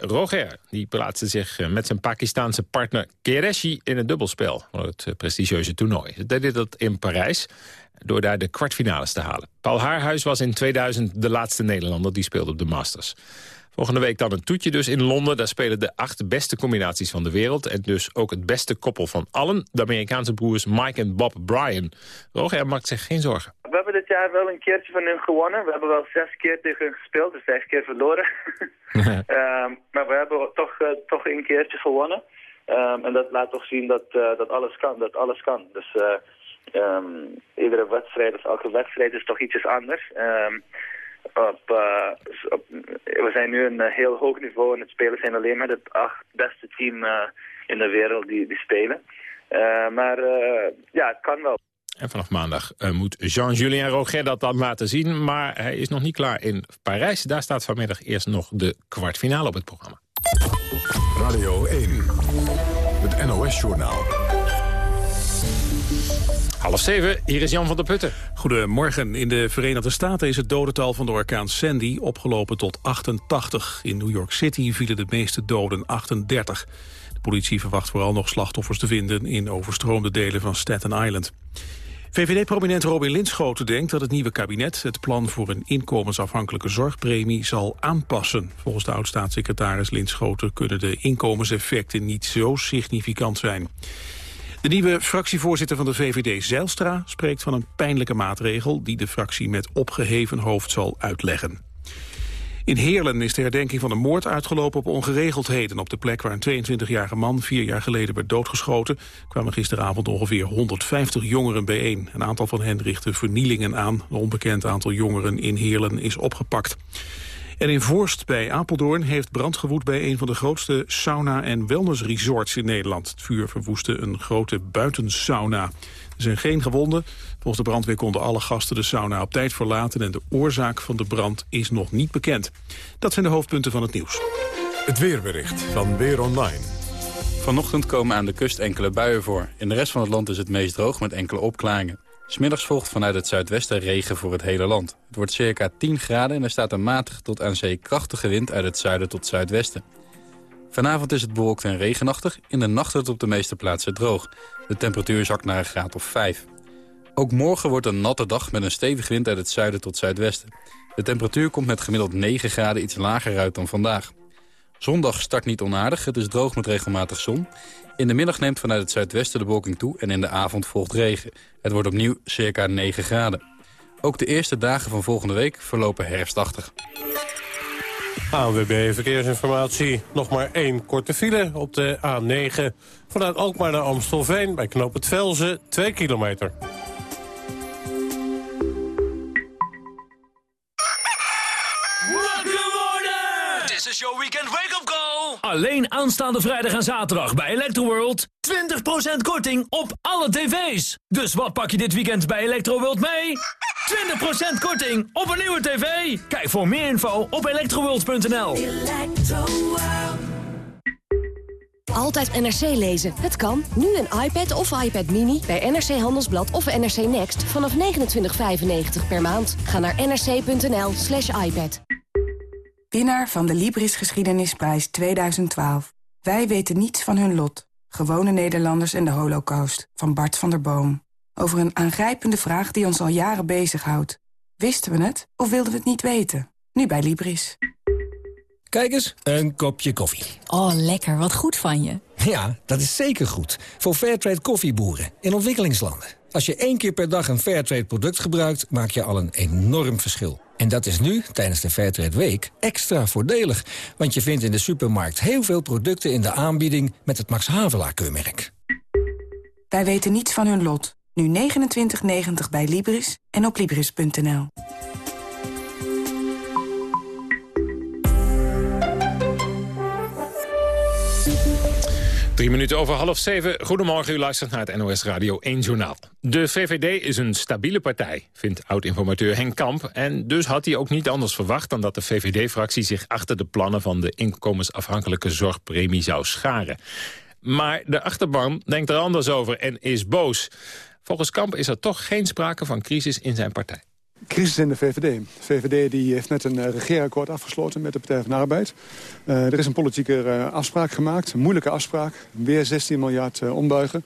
Roger, die plaatste zich eh, met zijn Pakistaanse partner Qureshi in het dubbelspel voor het eh, prestigieuze toernooi. Ze deden dat in Parijs door daar de kwartfinales te halen. Paul Haarhuis was in 2000 de laatste Nederlander die speelde op de Masters. Volgende week dan een toetje dus in Londen. Daar spelen de acht beste combinaties van de wereld. En dus ook het beste koppel van allen. De Amerikaanse broers Mike en Bob Bryan. Roger maakt zich geen zorgen. Jaar wel een keertje van hun gewonnen. We hebben wel zes keer tegen hun gespeeld, dus vijf keer verloren. um, maar we hebben toch, uh, toch een keertje gewonnen. Um, en dat laat toch zien dat, uh, dat alles kan. Dat alles kan. Dus uh, um, iedere wedstrijd of elke wedstrijd is toch iets anders. Op, uh, op, we zijn nu een heel hoog niveau en het spelen zijn alleen maar het acht beste team uh, in de wereld die, die spelen. Uh, maar ja, het kan wel. En vanaf maandag moet Jean-Julien Roger dat dan laten zien. Maar hij is nog niet klaar in Parijs. Daar staat vanmiddag eerst nog de kwartfinale op het programma. Radio 1, het NOS-journaal. Half zeven, hier is Jan van der Putten. Goedemorgen. In de Verenigde Staten is het dodental van de orkaan Sandy opgelopen tot 88. In New York City vielen de meeste doden 38. De politie verwacht vooral nog slachtoffers te vinden in overstroomde delen van Staten Island. VVD-prominent Robin Linschoten denkt dat het nieuwe kabinet het plan voor een inkomensafhankelijke zorgpremie zal aanpassen. Volgens de oud-staatssecretaris Linschoten kunnen de inkomenseffecten niet zo significant zijn. De nieuwe fractievoorzitter van de VVD, Zijlstra, spreekt van een pijnlijke maatregel die de fractie met opgeheven hoofd zal uitleggen. In Heerlen is de herdenking van een moord uitgelopen op ongeregeldheden. Op de plek waar een 22-jarige man vier jaar geleden werd doodgeschoten... kwamen gisteravond ongeveer 150 jongeren bijeen. Een aantal van hen richtte vernielingen aan. Een onbekend aantal jongeren in Heerlen is opgepakt. En in Voorst bij Apeldoorn heeft brand gewoed bij een van de grootste sauna- en wellnessresorts in Nederland. Het vuur verwoestte een grote buitensauna. Er zijn geen gewonden. Volgens de brandweer konden alle gasten de sauna op tijd verlaten... en de oorzaak van de brand is nog niet bekend. Dat zijn de hoofdpunten van het nieuws. Het weerbericht van Weer Online. Vanochtend komen aan de kust enkele buien voor. In de rest van het land is het meest droog met enkele opklaringen. Smiddags volgt vanuit het zuidwesten regen voor het hele land. Het wordt circa 10 graden en er staat een matig tot aan zee krachtige wind uit het zuiden tot zuidwesten. Vanavond is het bewolkt en regenachtig. In de nacht wordt het op de meeste plaatsen droog. De temperatuur zakt naar een graad of 5. Ook morgen wordt een natte dag met een stevige wind uit het zuiden tot zuidwesten. De temperatuur komt met gemiddeld 9 graden iets lager uit dan vandaag. Zondag start niet onaardig, het is droog met regelmatig zon. In de middag neemt vanuit het zuidwesten de bewolking toe en in de avond volgt regen. Het wordt opnieuw circa 9 graden. Ook de eerste dagen van volgende week verlopen herfstachtig. ANWB Verkeersinformatie. Nog maar één korte file op de A9. Vanuit Alkmaar naar Amstelveen bij Knoop het Velzen, 2 kilometer. Alleen aanstaande vrijdag en zaterdag bij Electroworld. 20% korting op alle tv's. Dus wat pak je dit weekend bij Electroworld mee? 20% korting op een nieuwe tv. Kijk voor meer info op electroworld.nl. Altijd NRC lezen. Het kan. Nu een iPad of iPad Mini bij NRC Handelsblad of NRC Next vanaf 29,95 per maand. Ga naar nrc.nl slash iPad. Winnaar van de Libris Geschiedenisprijs 2012. Wij weten niets van hun lot. Gewone Nederlanders en de holocaust. Van Bart van der Boom. Over een aangrijpende vraag die ons al jaren bezighoudt. Wisten we het of wilden we het niet weten? Nu bij Libris. Kijk eens, een kopje koffie. Oh, lekker. Wat goed van je. Ja, dat is zeker goed. Voor Fairtrade koffieboeren in ontwikkelingslanden. Als je één keer per dag een Fairtrade product gebruikt... maak je al een enorm verschil. En dat is nu, tijdens de Fairtrade Week, extra voordelig. Want je vindt in de supermarkt heel veel producten in de aanbieding... met het Max Havelaar-keurmerk. Wij weten niets van hun lot. Nu 29,90 bij Libris en op Libris.nl. Drie minuten over half zeven. Goedemorgen, u luistert naar het NOS Radio 1 Journaal. De VVD is een stabiele partij, vindt oud-informateur Henk Kamp. En dus had hij ook niet anders verwacht dan dat de VVD-fractie zich achter de plannen van de inkomensafhankelijke zorgpremie zou scharen. Maar de achterban denkt er anders over en is boos. Volgens Kamp is er toch geen sprake van crisis in zijn partij. Crisis in de VVD. De VVD die heeft net een uh, regeerakkoord afgesloten met de Partij van de Arbeid. Uh, er is een politieke uh, afspraak gemaakt, een moeilijke afspraak. Weer 16 miljard ombuigen.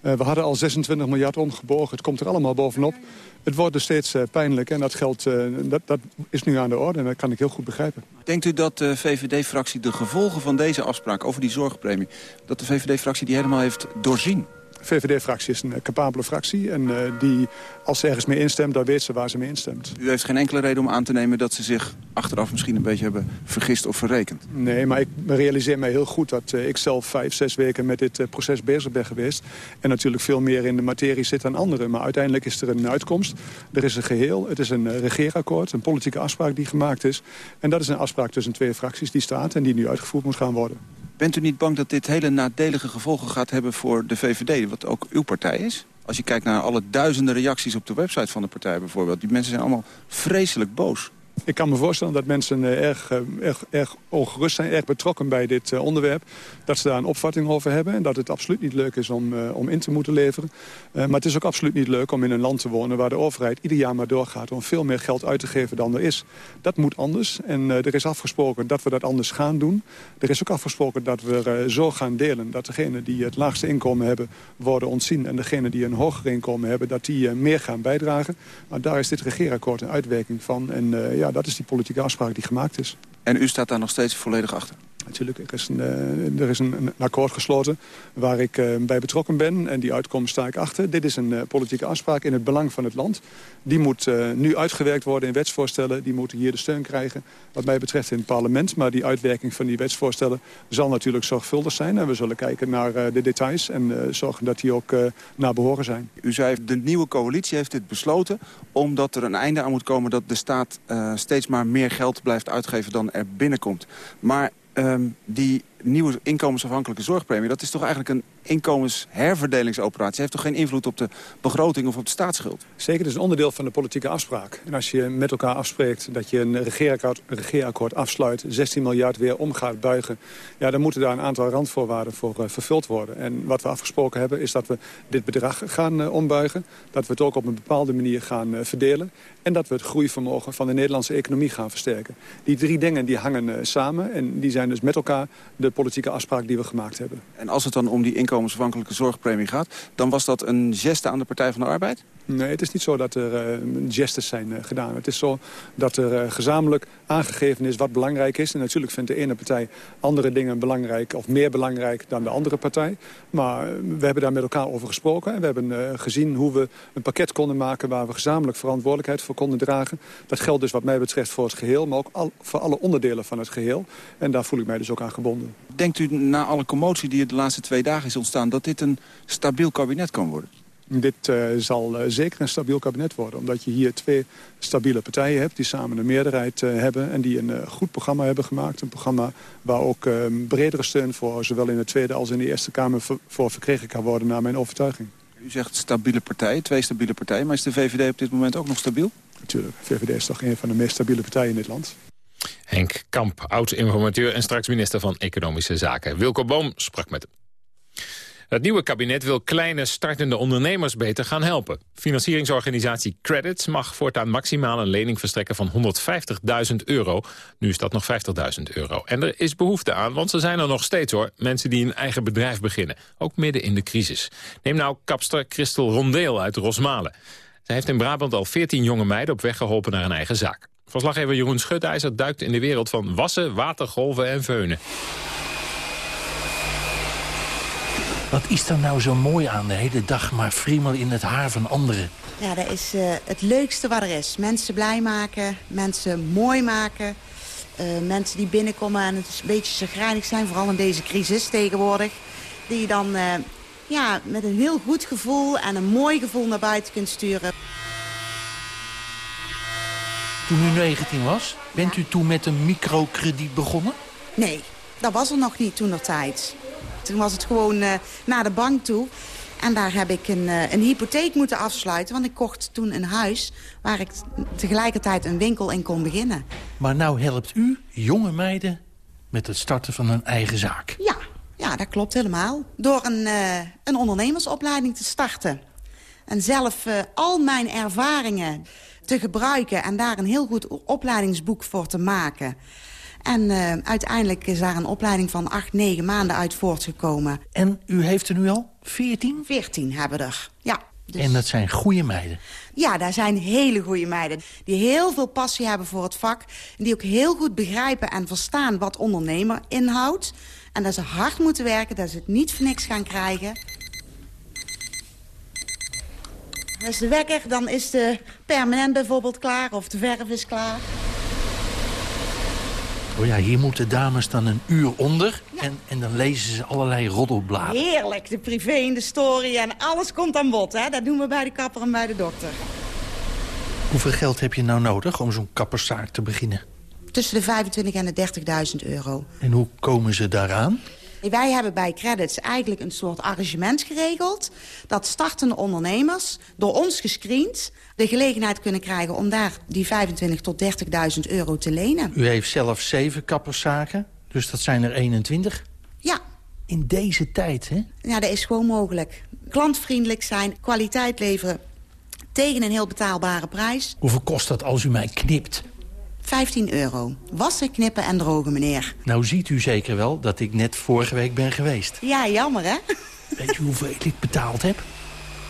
we hadden al 26 miljard omgebogen, het komt er allemaal bovenop. Het wordt dus steeds pijnlijk en dat geld dat, dat is nu aan de orde en dat kan ik heel goed begrijpen. Denkt u dat de VVD-fractie de gevolgen van deze afspraak over die zorgpremie... dat de VVD-fractie die helemaal heeft doorzien? VVD-fractie is een eh, capabele fractie. En uh, die, als ze ergens mee instemt, dan weet ze waar ze mee instemt. U heeft geen enkele reden om aan te nemen dat ze zich achteraf misschien een beetje hebben vergist of verrekend? Nee, maar ik realiseer mij heel goed dat uh, ik zelf vijf, zes weken met dit uh, proces bezig ben geweest. En natuurlijk veel meer in de materie zit dan anderen. Maar uiteindelijk is er een uitkomst. Er is een geheel. Het is een regeerakkoord, een politieke afspraak die gemaakt is. En dat is een afspraak tussen twee fracties die staat en die nu uitgevoerd moet gaan worden. Bent u niet bang dat dit hele nadelige gevolgen gaat hebben voor de VVD, wat ook uw partij is? Als je kijkt naar alle duizenden reacties op de website van de partij bijvoorbeeld... die mensen zijn allemaal vreselijk boos. Ik kan me voorstellen dat mensen eh, erg, eh, erg, erg ongerust zijn, erg betrokken bij dit eh, onderwerp. Dat ze daar een opvatting over hebben en dat het absoluut niet leuk is om, om in te moeten leveren. maar het is ook absoluut niet leuk om in een land te wonen waar de overheid ieder jaar maar doorgaat om veel meer geld uit te geven dan er is. Dat moet anders en er is afgesproken dat we dat anders gaan doen. Er is ook afgesproken dat we zo gaan delen dat degenen die het laagste inkomen hebben worden ontzien en degenen die een hoger inkomen hebben dat die meer gaan bijdragen. Maar daar is dit regeerakkoord een uitwerking van en ja, dat is die politieke afspraak die gemaakt is. En u staat daar nog steeds volledig achter? Natuurlijk, er is een, uh, er is een, een, akkoord gesloten waar ik uh, bij betrokken ben. En die uitkomst sta ik achter. Dit is een uh, politieke afspraak in het belang van het land. Die moet nu uitgewerkt worden in wetsvoorstellen. Die moeten hier de steun krijgen wat mij betreft in het parlement. Maar die uitwerking van die wetsvoorstellen zal natuurlijk zorgvuldig zijn. En we zullen kijken naar de details en zorgen dat die ook naar behoren zijn. U zei, de nieuwe coalitie heeft dit besloten omdat er een einde aan moet komen... dat de staat steeds maar meer geld blijft uitgeven dan er binnenkomt. Maar um, die nieuwe inkomensafhankelijke zorgpremie... dat is toch eigenlijk een inkomensherverdelingsoperatie. heeft toch geen invloed op de begroting of op de staatsschuld? Zeker, het is een onderdeel van de politieke afspraak. En als je met elkaar afspreekt dat je een regeerakkoord, regeerakkoord afsluit... 16 miljard weer om gaat buigen... Ja, dan moeten daar een aantal randvoorwaarden voor uh, vervuld worden. En wat we afgesproken hebben is dat we dit bedrag gaan uh, ombuigen. Dat we het ook op een bepaalde manier gaan uh, verdelen. En dat we het groeivermogen van de Nederlandse economie gaan versterken. Die drie dingen die hangen samen en die zijn dus met elkaar de politieke afspraak die we gemaakt hebben. En als het dan om die inkomensafhankelijke zorgpremie gaat... dan was dat een geste aan de Partij van de Arbeid? Nee, het is niet zo dat er uh, gestes zijn uh, gedaan. Het is zo dat er uh, gezamenlijk aangegeven is wat belangrijk is. En natuurlijk vindt de ene partij andere dingen belangrijk... of meer belangrijk dan de andere partij. Maar we hebben daar met elkaar over gesproken. En we hebben gezien hoe we een pakket konden maken... waar we gezamenlijk verantwoordelijkheid voor konden dragen. Dat geldt dus wat mij betreft voor het geheel... maar ook voor alle onderdelen van het geheel. En daar voel ik mij dus ook aan gebonden. Denkt u na alle commotie die er de laatste twee dagen is ontstaan... dat dit een stabiel kabinet kan worden? Dit uh, zal uh, zeker een stabiel kabinet worden. Omdat je hier twee stabiele partijen hebt die samen een meerderheid uh, hebben... en die een goed programma hebben gemaakt. Een programma waar ook bredere steun voor... zowel in de Tweede als in de Eerste Kamer voor verkregen kan worden... naar mijn overtuiging. U zegt stabiele partijen, twee stabiele partijen. Maar is de VVD op dit moment ook nog stabiel? Natuurlijk. De VVD is toch een van de meest stabiele partijen in dit land. Henk Kamp, oud-informateur en straks minister van Economische Zaken. Wilco Boom sprak met hem. Het nieuwe kabinet wil kleine startende ondernemers beter gaan helpen. Financieringsorganisatie Credits mag voortaan maximaal een lening verstrekken van 150.000 euro. Nu is dat nog 50.000 euro. En er is behoefte aan, want ze zijn er nog steeds hoor. Mensen die een eigen bedrijf beginnen, ook midden in de crisis. Neem nou kapster Christel Rondeel uit Rosmalen. Zij heeft in Brabant al 14 jonge meiden op weg geholpen naar een eigen zaak. Verslaggever Jeroen Schutijzer duikt in de wereld van wassen, watergolven en veunen. Wat is er nou zo mooi aan de hele dag maar friemel in het haar van anderen? Ja, dat is uh, het leukste wat er is. Mensen blij maken, mensen mooi maken. Uh, mensen die binnenkomen en het een beetje chagrijnig zijn, vooral in deze crisis tegenwoordig. Die je dan uh, ja, met een heel goed gevoel en een mooi gevoel naar buiten kunt sturen. Toen u 19 was, bent u toen met een microkrediet begonnen? Nee, dat was er nog niet toen er tijd. Toen was het gewoon uh, naar de bank toe. En daar heb ik een, een hypotheek moeten afsluiten. Want ik kocht toen een huis waar ik tegelijkertijd een winkel in kon beginnen. Maar nou helpt u jonge meiden met het starten van een eigen zaak. Ja, ja dat klopt helemaal. Door een, een ondernemersopleiding te starten. En zelf al mijn ervaringen te gebruiken... en daar een heel goed opleidingsboek voor te maken. En uh, uiteindelijk is daar een opleiding van acht, negen maanden uit voortgekomen. En u heeft er nu al veertien? Veertien hebben we er, ja. Dus... En dat zijn goede meiden? Ja, daar zijn hele goede meiden. Die heel veel passie hebben voor het vak. En die ook heel goed begrijpen en verstaan wat ondernemer inhoudt. En dat ze hard moeten werken, dat ze het niet voor niks gaan krijgen. Dat is de wekker, dan is de permanent bijvoorbeeld klaar of de verf is klaar. Oh ja, hier moeten dames dan een uur onder en, en dan lezen ze allerlei roddelbladen. Heerlijk, de privé en de story en alles komt aan bod. Hè? Dat doen we bij de kapper en bij de dokter. Hoeveel geld heb je nou nodig om zo'n kapperszaak te beginnen? Tussen de 25 en de 30.000 euro. En hoe komen ze daaraan? Wij hebben bij Credits eigenlijk een soort arrangement geregeld... dat startende ondernemers door ons gescreend de gelegenheid kunnen krijgen... om daar die 25 tot 30.000 euro te lenen. U heeft zelf zeven kapperszaken, dus dat zijn er 21? Ja. In deze tijd, hè? Ja, dat is gewoon mogelijk. Klantvriendelijk zijn, kwaliteit leveren tegen een heel betaalbare prijs. Hoeveel kost dat als u mij knipt? 15 euro. Wassen, knippen en drogen, meneer. Nou ziet u zeker wel dat ik net vorige week ben geweest. Ja, jammer, hè? Weet u hoeveel ik betaald heb?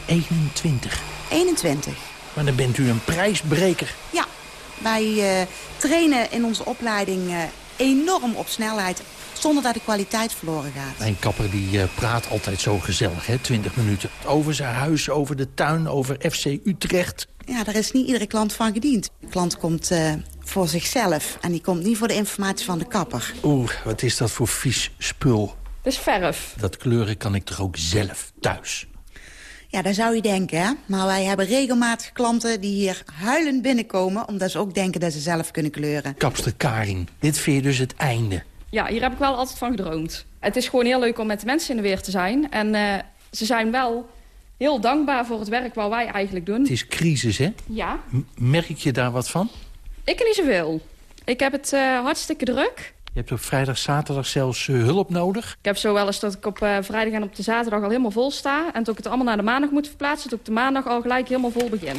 21. 21. Maar dan bent u een prijsbreker. Ja, wij uh, trainen in onze opleiding uh, enorm op snelheid zonder dat de kwaliteit verloren gaat. Mijn kapper die uh, praat altijd zo gezellig, hè, 20 minuten. Over zijn huis, over de tuin, over FC Utrecht. Ja, daar is niet iedere klant van gediend. De klant komt uh, voor zichzelf en die komt niet voor de informatie van de kapper. Oeh, wat is dat voor vies spul? Dat is verf. Dat kleuren kan ik toch ook zelf thuis? Ja, dat zou je denken, hè? Maar wij hebben regelmatig klanten die hier huilend binnenkomen... omdat ze ook denken dat ze zelf kunnen kleuren. Kapster Karin, dit vind je dus het einde? Ja, hier heb ik wel altijd van gedroomd. Het is gewoon heel leuk om met de mensen in de weer te zijn. En uh, ze zijn wel heel dankbaar voor het werk wat wij eigenlijk doen. Het is crisis, hè? Ja. M merk je daar wat van? Ik niet zoveel. Ik heb het uh, hartstikke druk. Je hebt op vrijdag, zaterdag zelfs uh, hulp nodig? Ik heb zo wel eens dat ik op uh, vrijdag en op de zaterdag al helemaal vol sta. En dat ik het allemaal naar de maandag moet verplaatsen. Dat ik de maandag al gelijk helemaal vol begin.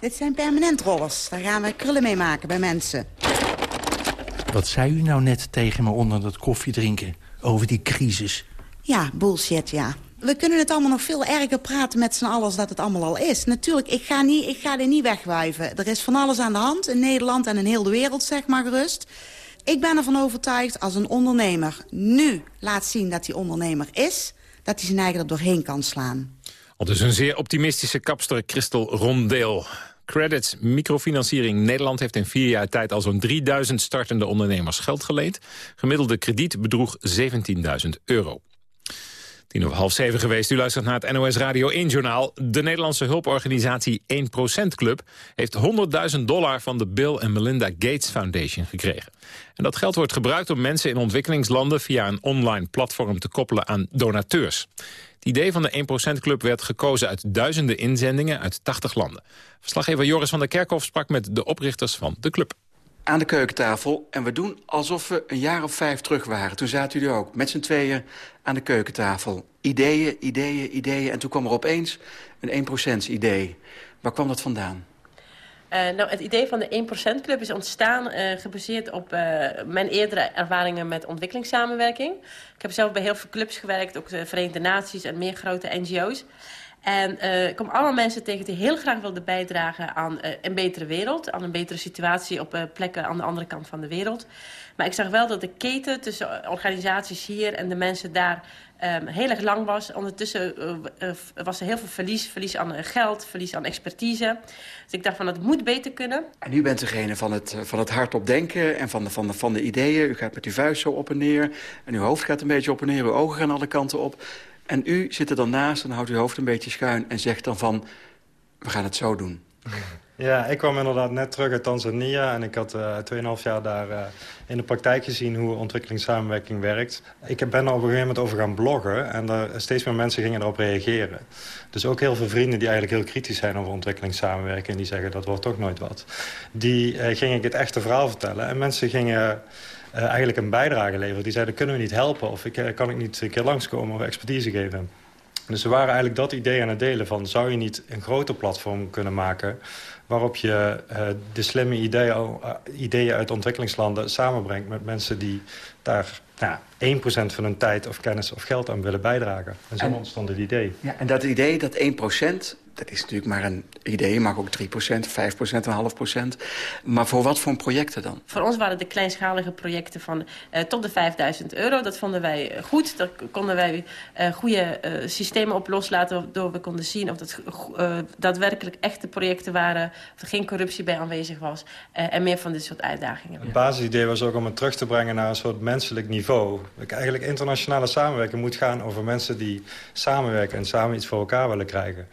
Dit zijn permanent rollers. Daar gaan we krullen mee maken bij mensen. Wat zei u nou net tegen me onder dat koffiedrinken? Over die crisis? Ja, bullshit, ja. We kunnen het allemaal nog veel erger praten met z'n allen dat het allemaal al is. Natuurlijk, ik ga, niet, ik ga er niet wegwuiven. Er is van alles aan de hand in Nederland en in heel de wereld, zeg maar gerust. Ik ben ervan overtuigd als een ondernemer nu laat zien dat hij ondernemer is... dat hij zijn eigen er doorheen kan slaan. Al dus een zeer optimistische kapster Christel Rondeel. Credits Microfinanciering Nederland heeft in vier jaar tijd al zo'n 3000 startende ondernemers geld geleend. Gemiddelde krediet bedroeg 17.000 euro. Tien over half zeven geweest. U luistert naar het NOS Radio 1-journaal. De Nederlandse hulporganisatie 1% Club heeft 100.000 dollar van de Bill en Melinda Gates Foundation gekregen. En dat geld wordt gebruikt om mensen in ontwikkelingslanden via een online platform te koppelen aan donateurs. Het idee van de 1% Club werd gekozen uit duizenden inzendingen uit 80 landen. Verslaggever Joris van der Kerkhof sprak met de oprichters van de club aan de keukentafel. En we doen alsof we een jaar of vijf terug waren. Toen zaten jullie ook met z'n tweeën aan de keukentafel. Ideeën, ideeën, ideeën. En toen kwam er opeens een 1% idee. Waar kwam dat vandaan? Uh, nou, het idee van de 1% Club is ontstaan uh, gebaseerd op uh, mijn eerdere ervaringen met ontwikkelingssamenwerking. Ik heb zelf bij heel veel clubs gewerkt, ook de Verenigde Naties en meer grote NGO's. En uh, ik kom allemaal mensen tegen die heel graag wilden bijdragen aan uh, een betere wereld. Aan een betere situatie op uh, plekken aan de andere kant van de wereld. Maar ik zag wel dat de keten tussen organisaties hier en de mensen daar um, heel erg lang was. Ondertussen was er heel veel verlies. Verlies aan geld, verlies aan expertise. Dus ik dacht van, het moet beter kunnen. En u bent degene van het, van het hardop denken en van de, van, de, van de ideeën. U gaat met uw vuist zo op en neer. En uw hoofd gaat een beetje op en neer. Uw ogen gaan alle kanten op. En u zit er dan naast en houdt uw hoofd een beetje schuin... en zegt dan van, we gaan het zo doen. Ja, ik kwam inderdaad net terug uit Tanzania en ik had uh, 2,5 jaar daar uh, in de praktijk gezien hoe ontwikkelingssamenwerking werkt. Ik ben er op een gegeven moment over gaan bloggen en er, steeds meer mensen gingen erop reageren. Dus ook heel veel vrienden die eigenlijk heel kritisch zijn over ontwikkelingssamenwerking en die zeggen dat wordt toch nooit wat. Die uh, ging ik het echte verhaal vertellen en mensen gingen... Uh, eigenlijk een bijdrage leveren. Die zeiden, kunnen we niet helpen? Of ik, kan ik niet een keer langskomen of expertise geven? Dus ze waren eigenlijk dat idee aan het delen van... zou je niet een groter platform kunnen maken... waarop je uh, de slimme ideeën, uh, ideeën uit ontwikkelingslanden samenbrengt... met mensen die daar nou, 1% van hun tijd of kennis of geld aan willen bijdragen. En zo ontstond het idee. Ja, en dat idee, dat 1%, dat is natuurlijk maar een idee. mag ook 3%, 5%, een half procent. Maar voor wat voor projecten dan? Voor ons waren de kleinschalige projecten van uh, tot de 5000 euro. Dat vonden wij goed. Daar konden wij uh, goede uh, systemen op loslaten... waardoor we konden zien of dat daadwerkelijk echte projecten waren... of er geen corruptie bij aanwezig was. en meer van dit soort uitdagingen. Het basisidee was ook om het terug te brengen naar een soort menselijk niveau. Eigenlijk internationale samenwerking moet gaan over mensen die samenwerken... en samen iets voor elkaar willen krijgen.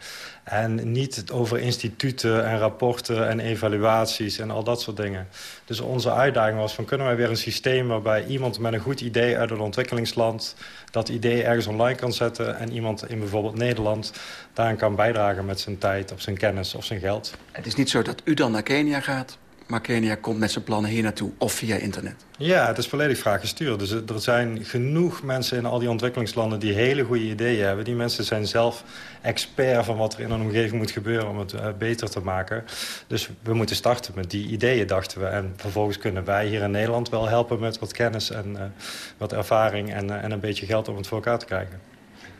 En niet over instituten en rapporten en evaluaties en al dat soort dingen. Dus onze uitdaging was van kunnen wij weer een systeem waarbij iemand met een goed idee uit een ontwikkelingsland dat idee ergens online kan zetten en iemand in bijvoorbeeld Nederland daaraan kan bijdragen met zijn tijd of zijn kennis of zijn geld. Het is niet zo dat u dan naar Kenia gaat, maar Kenia komt met zijn plannen hier naartoe of via internet. Ja, het is volledig vraaggestuurd. Dus er zijn genoeg mensen in al die ontwikkelingslanden die hele goede ideeën hebben. Die mensen zijn zelf expert van wat er in een omgeving moet gebeuren om het uh, beter te maken. Dus we moeten starten met die ideeën, dachten we. En vervolgens kunnen wij hier in Nederland wel helpen met wat kennis en uh, wat ervaring en, uh, en een beetje geld om het voor elkaar te krijgen.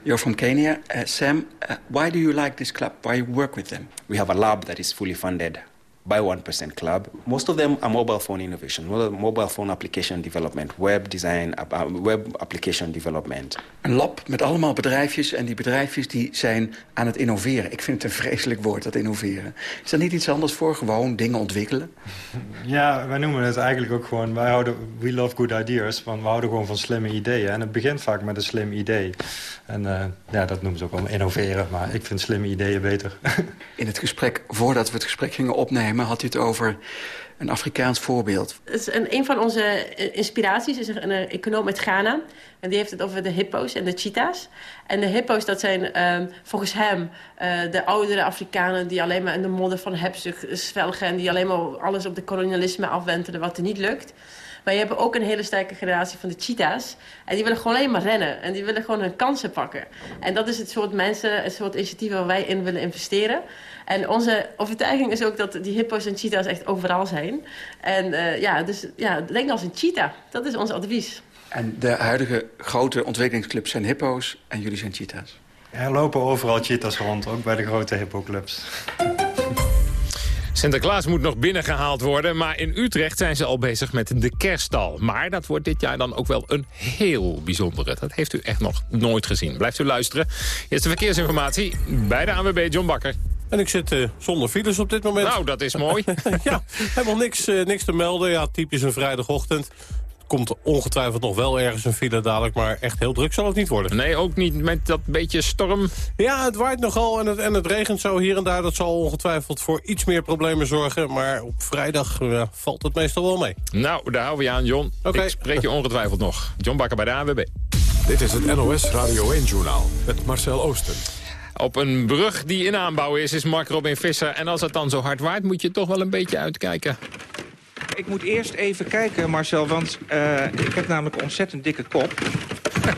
You're from Kenya. Sam, why do you like this club? Why work with them? We have a lab that is fully funded by 1% Club. Most of them are mobile phone innovation, mobile phone application development, web design, web application development. Een lab met allemaal bedrijfjes en die bedrijfjes die zijn aan het innoveren. Ik vind het een vreselijk woord, dat innoveren. Is dat niet iets anders voor, gewoon dingen ontwikkelen? Ja, wij noemen het eigenlijk ook gewoon, wij houden, we love good ideas, want we houden gewoon van slimme ideeën. En het begint vaak met een slim idee. En uh, ja, dat noemen ze ook wel innoveren, maar ik vind slimme ideeën beter. In het gesprek, voordat we het gesprek gingen opnemen, had u het over een Afrikaans voorbeeld. een, van onze inspiraties is een, een econoom uit Ghana. En die heeft het over de hippo's en de cheetahs. En de hippo's, dat zijn um, volgens hem uh, de oudere Afrikanen... die alleen maar in de modder van hebzucht zwelgen... en die alleen maar alles op de kolonialisme afwentelen wat er niet lukt. Maar je hebt ook een hele sterke generatie van de cheetahs. En die willen gewoon alleen maar rennen. En die willen gewoon hun kansen pakken. En dat is het soort mensen, het soort initiatieven waar wij in willen investeren. En onze overtuiging is ook dat die hippo's en cheetahs echt overal zijn. En uh, ja, dus ja, denk als een cheetah. Dat is ons advies. En de huidige grote ontwikkelingsclubs zijn hippo's en jullie zijn cheetahs? Er lopen overal cheetahs rond, ook bij de grote hippoclubs. Sinterklaas moet nog binnengehaald worden, maar in Utrecht zijn ze al bezig met de kerststal. Maar dat wordt dit jaar dan ook wel een heel bijzondere. Dat heeft u echt nog nooit gezien. Blijft u luisteren. Eerste verkeersinformatie bij de ANWB John Bakker. En ik zit uh, zonder files op dit moment. Nou, dat is mooi. ja, helemaal niks, uh, niks te melden. Ja, typisch een vrijdagochtend komt ongetwijfeld nog wel ergens een file dadelijk... maar echt heel druk zal het niet worden. Nee, ook niet met dat beetje storm? Ja, het waait nogal en het, en het regent zo hier en daar. Dat zal ongetwijfeld voor iets meer problemen zorgen. Maar op vrijdag valt het meestal wel mee. Nou, daar houden we je aan, John. Okay. Ik spreek je ongetwijfeld nog. John Bakker bij de AWB. Dit is het NOS Radio 1-journaal met Marcel Oosten. Op een brug die in aanbouw is, is Mark Robin Visser. En als het dan zo hard waait, moet je toch wel een beetje uitkijken. Ik moet eerst even kijken, Marcel, want uh, ik heb namelijk een ontzettend dikke kop.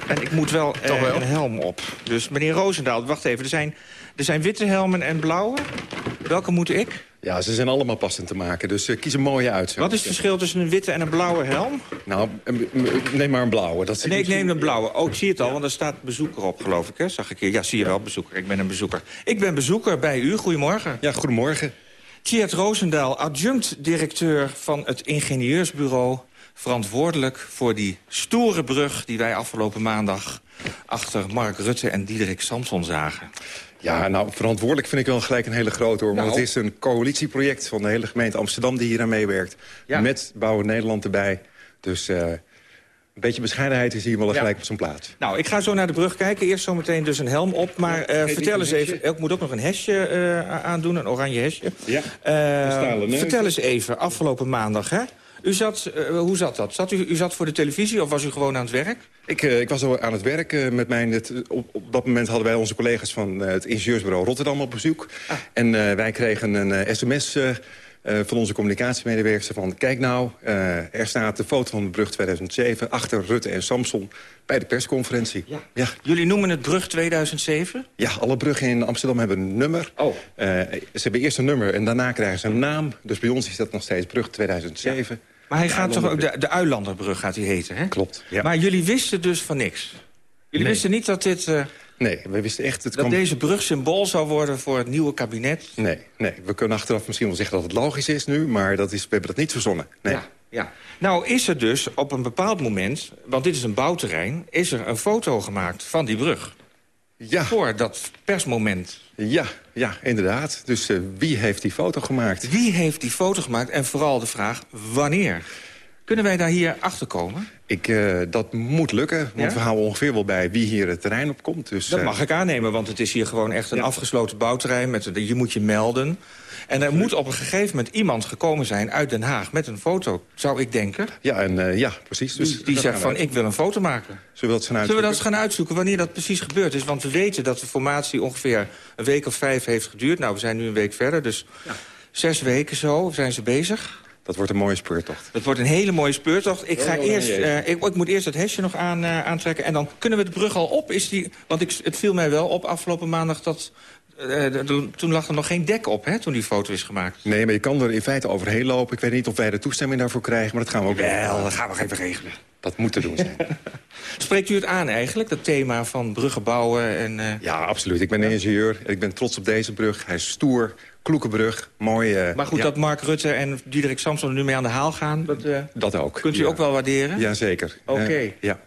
en ik moet wel, uh, wel, een helm op. Dus meneer Roosendaal, wacht even. Er zijn, er zijn witte helmen en blauwe. Welke moet ik? Ja, ze zijn allemaal passend te maken, dus uh, kies een mooie uit. Wat is het verschil tussen een witte en een blauwe helm? Nou, neem maar een blauwe. Dat nee, ik neem een blauwe. Oh, ik zie het al, want er staat bezoeker op, geloof ik. Hè? Zag ik hier. Ja, zie je wel, bezoeker. Ik ben een bezoeker. Ik ben bezoeker bij u. Goedemorgen. Ja, goedemorgen. Tjeerd Roosendaal, adjunct-directeur van het ingenieursbureau... verantwoordelijk voor die stoere brug die wij afgelopen maandag... achter Mark Rutte en Diederik Samson zagen. Ja, nou, verantwoordelijk vind ik wel gelijk een hele grote hoor. Want nou. het is een coalitieproject van de hele gemeente Amsterdam die hier aan meewerkt. Met Bouwen Nederland erbij. Dus uh, Een beetje bescheidenheid is hier wel gelijk op zijn plaats. Nou, ik ga zo naar de brug kijken. Eerst zometeen dus een helm op. Maar uh, vertel eens even, ik moet ook nog een hesje uh, aandoen, een oranje hesje. Ja, Vertel eens even, afgelopen maandag, hè? U zat, hoe zat dat? Zat u, u zat voor de televisie of was u gewoon aan het werk? Ik, ik was aan het werk met mijn... Het, op, op, dat moment hadden wij onze collega's van het ingenieursbureau Rotterdam op bezoek. Ah. En wij kregen een sms uh, van onze communicatiemedewerkers van... kijk nou, uh, er staat de foto van de brug 2007 achter Rutte en Samson bij de persconferentie. Ja. ja. Jullie noemen het brug 2007? Ja, alle bruggen in Amsterdam hebben een nummer. Oh. Uh, ze hebben eerst een nummer en daarna krijgen ze een naam. Dus bij ons is dat nog steeds brug 2007. Ja. Maar hij gaat toch ook, de, de Uilanderbrug gaat hij heten, hè? Klopt, ja. Maar jullie wisten dus van niks? Jullie nee. wisten niet dat dit... Nee, we wisten echt... Het dat kwam... deze brug symbool zou worden voor het nieuwe kabinet? Nee, nee, we kunnen achteraf misschien wel zeggen dat het logisch is nu... maar dat is, we hebben dat niet verzonnen. Nee. Ja, ja. Nou is er dus op een bepaald moment, want dit is een bouwterrein... is er een foto gemaakt van die brug. Ja. Voor dat persmoment. Ja, ja inderdaad. Dus uh, wie heeft die foto gemaakt? Wie heeft die foto gemaakt? En vooral de vraag, wanneer? Kunnen wij daar hier achter komen? Ik, uh, dat moet lukken, want Ja? we houden ongeveer wel bij wie hier het terrein op komt. Dus, Dat eh, mag ik aannemen, want het is hier gewoon echt een afgesloten bouwterrein. Met, je moet je melden. En er moet op een gegeven moment iemand gekomen zijn uit Den Haag... met een foto, zou ik denken. Ja, en, uh, ja precies. Dus die zegt van, ik wil een foto maken. Zullen we dat gaan Zullen we uitzoeken? dat gaan uitzoeken wanneer dat precies gebeurd is? Want we weten dat de formatie ongeveer een week of vijf heeft geduurd. Nou, we zijn nu een week verder, dus zes weken zo zijn ze bezig. Dat wordt een mooie speurtocht. Het wordt een hele mooie speurtocht. Ik, ga Oh, eerst, eh, ik, ik moet eerst het hesje nog aan, eh, aantrekken. En dan kunnen we de brug al op. Is die, want ik, het viel mij wel op afgelopen maandag dat... eh, de- toen lag er nog geen dek op, hè, toen die foto is gemaakt. Nee, maar je kan er in feite overheen lopen. Ik weet niet of wij de toestemming daarvoor krijgen, maar dat gaan we ook Wel, dat gaan we even regelen. Dat moet te doen zijn. Spreekt u het aan eigenlijk, dat thema van bruggen bouwen? En, eh, Ja, absoluut. Ik ben ingenieur. Ik ben trots op deze brug. Hij is stoer, kloeke brug, mooi. eh, Maar goed, ja, dat Mark Rutte en Diederik Samson er nu mee aan de haal gaan... dat eh, dat ook. kunt u Ja. ook wel waarderen? Jazeker. Oké. Eh, ja.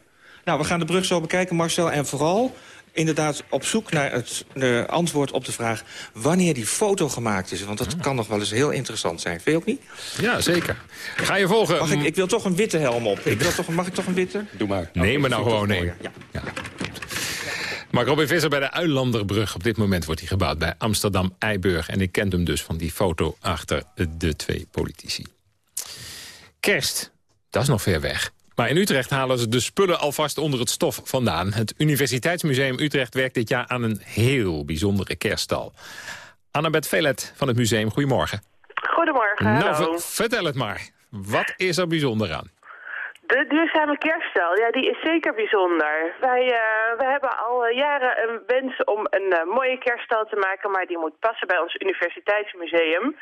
Nou, we gaan de brug zo bekijken, Marcel. En vooral inderdaad op zoek naar het antwoord op de vraag... wanneer die foto gemaakt is. Want dat kan nog wel eens heel interessant zijn. Vind je ook niet? Ja, zeker. Ga je volgen. Mag ik, ik wil toch een witte helm op. Ik wil toch, mag ik toch een witte? Doe maar. Neem me nou gewoon één. mooier. Ja. Mark Robin Visser bij de Uilanderbrug. Op dit moment wordt hij gebouwd bij Amsterdam-Eiburg. En ik kent hem dus van die foto achter de twee politici. Kerst, dat is nog ver weg. Maar in Utrecht halen ze de spullen alvast onder het stof vandaan. Het Universiteitsmuseum Utrecht werkt dit jaar aan een heel bijzondere kerststal. Annabeth Velet van het museum, goedemorgen. Goedemorgen, Nou, vertel het maar. Wat is er bijzonder aan? De duurzame kerststal, ja, die is zeker bijzonder. Wij, eh, we hebben al eh, jaren een wens om een eh, mooie kerststal te maken, maar die moet passen bij ons universiteitsmuseum.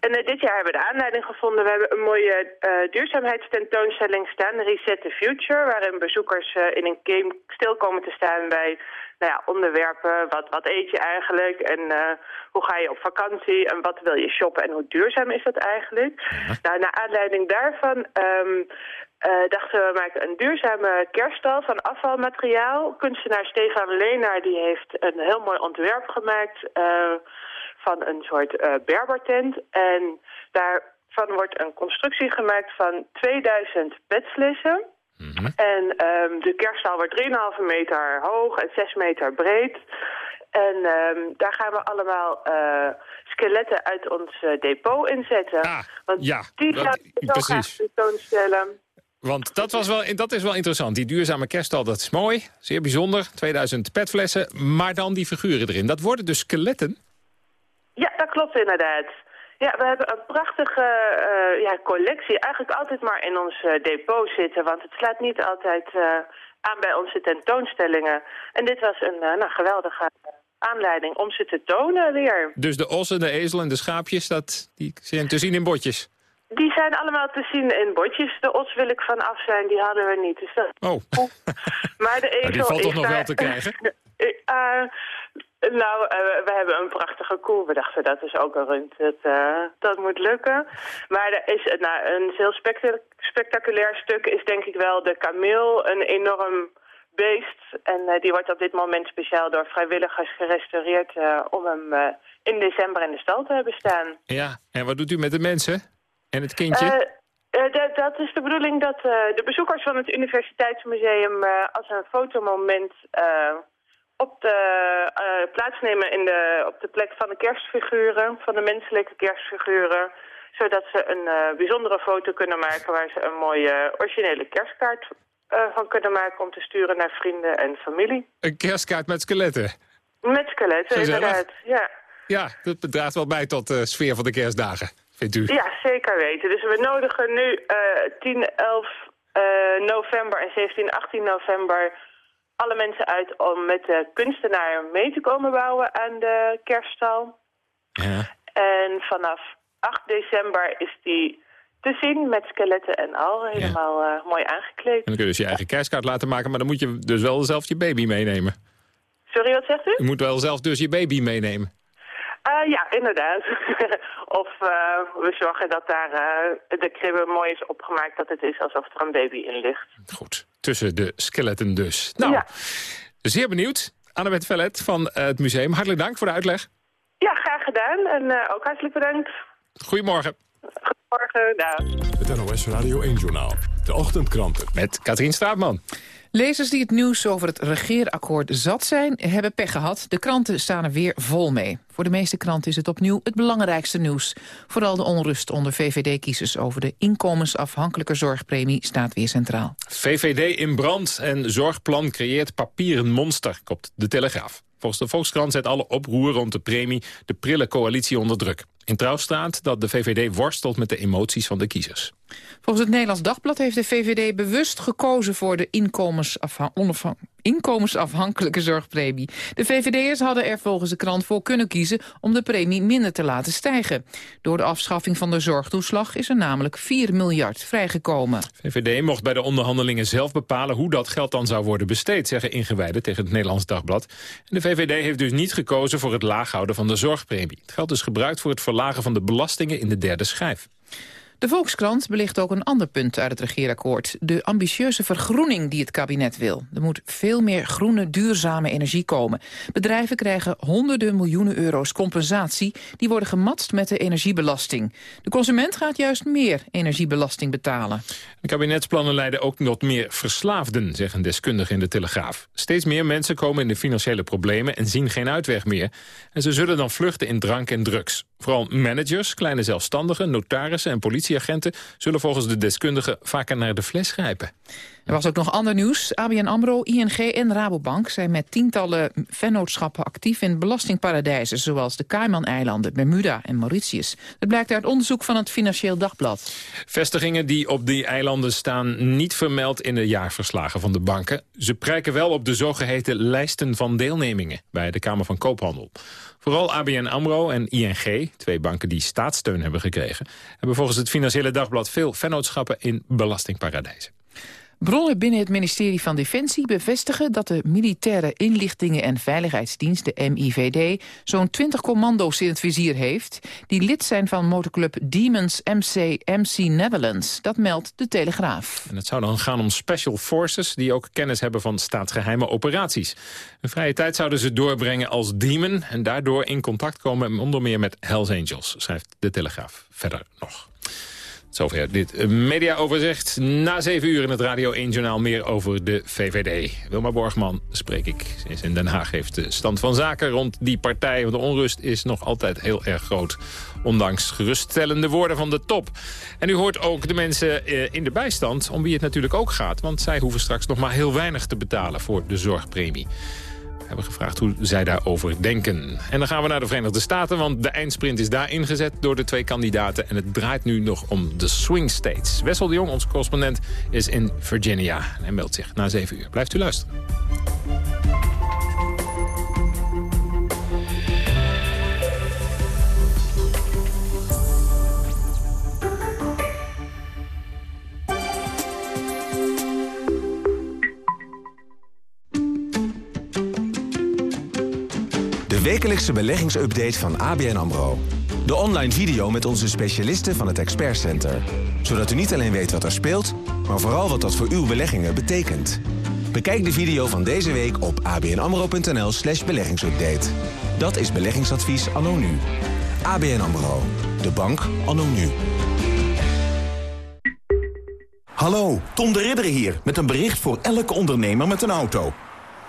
En eh, dit jaar hebben we de aanleiding gevonden. We hebben een mooie eh, duurzaamheidstentoonstelling staan, Reset the Future, waarin bezoekers eh, in een game stil komen te staan bij nou ja, onderwerpen. Wat, wat eet je eigenlijk en eh, hoe ga je op vakantie en wat wil je shoppen en hoe duurzaam is dat eigenlijk? Nou, naar aanleiding daarvan ehm, eh, dachten we, we maken een duurzame kerststal van afvalmateriaal. Kunstenaar Stefan Leenaar die heeft een heel mooi ontwerp gemaakt eh, van een soort eh berbertent. En daarvan wordt een constructie gemaakt van 2000 petslissen. En ehm, de kerststal wordt 3,5 meter hoog en 6 meter breed. En ehm, daar gaan we allemaal skeletten uit ons depot inzetten. Want ja, die dat- gaan we zo graag precies. tentoonstellen. Want dat, was wel, dat is wel interessant. Die duurzame kerststal, dat is mooi. Zeer bijzonder. 2000 petflessen. Maar dan die figuren erin. Dat worden dus skeletten. Ja, dat klopt inderdaad. Ja, we hebben een prachtige eh, ja, collectie. Eigenlijk altijd maar in ons eh, depot zitten. Want het slaat niet altijd eh, aan bij onze tentoonstellingen. En dit was een nou, geweldige aanleiding om ze te tonen weer. Dus de ossen, de ezel en de schaapjes, dat, die zijn te zien in botjes. Die zijn allemaal te zien in botjes. De os wil ik vanaf zijn, die hadden we niet. Dus dat... Oh. Maar de ezel Nou, die valt toch nog daar- wel te krijgen? Eh, nou, eh, we hebben een prachtige koe. We dachten, dat is ook een rund. Dat, eh, dat moet lukken. Maar er is nou, een heel specta- spectaculair stuk is denk ik wel de kameel. Een enorm beest. En die wordt op dit moment speciaal door vrijwilligers gerestaureerd... om hem in december in de stal te hebben staan. Ja, en wat doet u met de mensen? En het kindje? Eh, dat, dat is de bedoeling dat de bezoekers van het Universiteitsmuseum als een fotomoment op de, plaatsnemen in de, op de plek van de kerstfiguren, van de menselijke kerstfiguren zodat ze een bijzondere foto kunnen maken waar ze een mooie originele kerstkaart van kunnen maken om te sturen naar vrienden en familie. Een kerstkaart met skeletten? Met skeletten, inderdaad, ja. Ja, dat draagt wel bij tot de sfeer van de kerstdagen, vindt u? Ja, zeker weten. Dus we nodigen nu uh, 10, 11 uh, november en 17, 18 november alle mensen uit om met de kunstenaar mee te komen bouwen aan de kerststal. Ja. En vanaf 8 december is die te zien met skeletten en al. Helemaal uh, mooi aangekleed. En dan kun je dus je eigen kerstkaart laten maken, maar dan moet je dus wel zelf je baby meenemen. Sorry, wat zegt u? Je moet wel zelf dus je baby meenemen. Uh, ja, inderdaad. of uh, we zorgen dat daar uh, de kribbe mooi is opgemaakt... dat het is alsof er een baby in ligt. Goed, tussen de skeletten dus. Nou, ja. zeer benieuwd. Annabeth Vellet van het museum, hartelijk dank voor de uitleg. Ja, graag gedaan. En ook hartelijk bedankt. Goedemorgen. Goedemorgen, dag. Het NOS Radio 1-journaal. De ochtendkranten. Met Katrien Straatman. Lezers die het nieuws over het regeerakkoord zat zijn, hebben pech gehad. De kranten staan er weer vol mee. Voor de meeste kranten is het opnieuw het belangrijkste nieuws. Vooral de onrust onder VVD-kiezers over de inkomensafhankelijke zorgpremie staat weer centraal. VVD in brand en zorgplan creëert papieren monster, kopt de Telegraaf. Volgens de Volkskrant zet alle oproer rond de premie de prille coalitie onder druk. In trouw staat dat de VVD worstelt met de emoties van de kiezers. Volgens het Nederlands Dagblad heeft de VVD bewust gekozen voor de inkomensafhankelijke zorgpremie. De VVD'ers hadden er volgens de krant voor kunnen kiezen om de premie minder te laten stijgen. Door de afschaffing van de zorgtoeslag is er namelijk 4 miljard vrijgekomen. VVD mocht bij de onderhandelingen zelf bepalen hoe dat geld dan zou worden besteed, zeggen ingewijden tegen het Nederlands Dagblad. En de VVD heeft dus niet gekozen voor het laaghouden van de zorgpremie. Het geld is gebruikt voor het verlagen van de belastingen in de derde schijf. De Volkskrant belicht ook een ander punt uit het regeerakkoord. De ambitieuze vergroening die het kabinet wil. Er moet veel meer groene, duurzame energie komen. Bedrijven krijgen honderden miljoenen euro's compensatie. Die worden gematst met de energiebelasting. De consument gaat juist meer energiebelasting betalen. De kabinetsplannen leiden ook tot meer verslaafden, zeggen deskundigen in de Telegraaf. Steeds meer mensen komen in de financiële problemen en zien geen uitweg meer. En ze zullen dan vluchten in drank en drugs. Vooral managers, kleine zelfstandigen, notarissen en politieagenten... zullen volgens de deskundigen vaker naar de fles grijpen. Er was ook nog ander nieuws. ABN AMRO, ING en Rabobank zijn met tientallen vennootschappen actief in belastingparadijzen... zoals de Cayman-eilanden, Bermuda en Mauritius. Dat blijkt uit onderzoek van het Financieel Dagblad. Vestigingen die op die eilanden staan niet vermeld in de jaarverslagen van de banken. Ze prijken wel op de zogeheten lijsten van deelnemingen bij de Kamer van Koophandel. Vooral ABN AMRO en ING, twee banken die staatssteun hebben gekregen... hebben volgens het Financiële Dagblad veel vennootschappen in belastingparadijzen. Bronnen binnen het ministerie van Defensie bevestigen dat de Militaire Inlichtingen en Veiligheidsdienst, de MIVD, zo'n 20 commando's in het vizier heeft, die lid zijn van motorclub Demons MC, MC Netherlands. Dat meldt de Telegraaf. En het zou dan gaan om special forces die ook kennis hebben van staatsgeheime operaties. Hun vrije tijd zouden ze doorbrengen als demon en daardoor in contact komen onder meer met Hells Angels, schrijft de Telegraaf verder nog. Zover dit mediaoverzicht. Na zeven uur in het Radio 1-journaal meer over de VVD. Wilma Borgman spreek ik. Ze is in Den Haag heeft de stand van zaken rond die partij. Want de onrust is nog altijd heel erg groot. Ondanks geruststellende woorden van de top. En u hoort ook de mensen eh, in de bijstand, om wie het natuurlijk ook gaat. Want zij hoeven straks nog maar heel weinig te betalen voor de zorgpremie. Hebben gevraagd hoe zij daarover denken. En dan gaan we naar de Verenigde Staten, want de eindsprint is daar ingezet door de twee kandidaten. En het draait nu nog om de swing states. Wessel de Jong, onze correspondent, is in Virginia. En meldt zich na 7 uur. Blijft u luisteren. Wekelijkse beleggingsupdate van ABN AMRO. De online video met onze specialisten van het Expert Center. Zodat u niet alleen weet wat er speelt, maar vooral wat dat voor uw beleggingen betekent. Bekijk de video van deze week op abnamro.nl slash beleggingsupdate. Dat is beleggingsadvies anno nu. ABN AMRO. De bank anno nu. Hallo, Tom de Ridder hier, met een bericht voor elke ondernemer met een auto.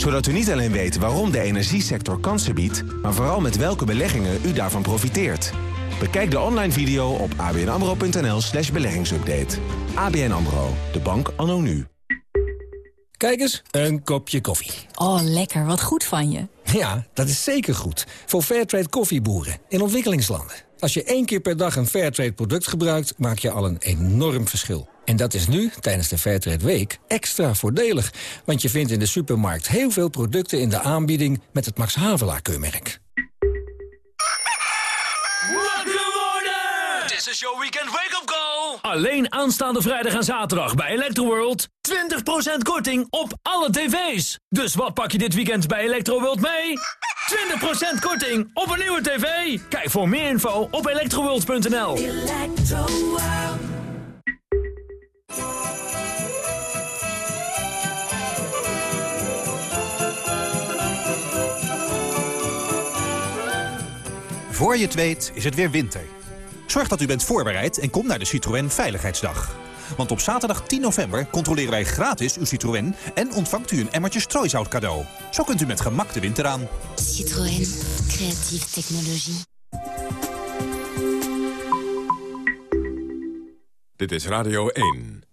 Zodat u niet alleen weet waarom de energiesector kansen biedt... maar vooral met welke beleggingen u daarvan profiteert. Bekijk de online video op abnamro.nl slash beleggingsupdate. ABN AMRO, de bank anno nu. Kijk eens, een kopje koffie. Oh, lekker. Wat goed van je. Ja, dat is zeker goed. Voor Fairtrade koffieboeren in ontwikkelingslanden. Als je één keer per dag een Fairtrade product gebruikt... maak je al een enorm verschil. En dat is nu, tijdens de Fairtrade Week, extra voordelig. Want je vindt in de supermarkt heel veel producten in de aanbieding... met het Max Havelaar-keurmerk. Dit is your weekend wake-up call. Alleen aanstaande vrijdag en zaterdag bij Electroworld. 20% korting op alle tv's. Dus wat pak je dit weekend bij Electroworld mee? 20% korting op een nieuwe tv. Kijk voor meer info op electroworld.nl. Voor je het weet is het weer winter. Zorg dat u bent voorbereid en kom naar de Citroën Veiligheidsdag. Want op zaterdag 10 november controleren wij gratis uw Citroën... en ontvangt u een emmertje strooisout cadeau. Zo kunt u met gemak de winter aan. Citroën. Creatieve technologie. Dit is Radio 1.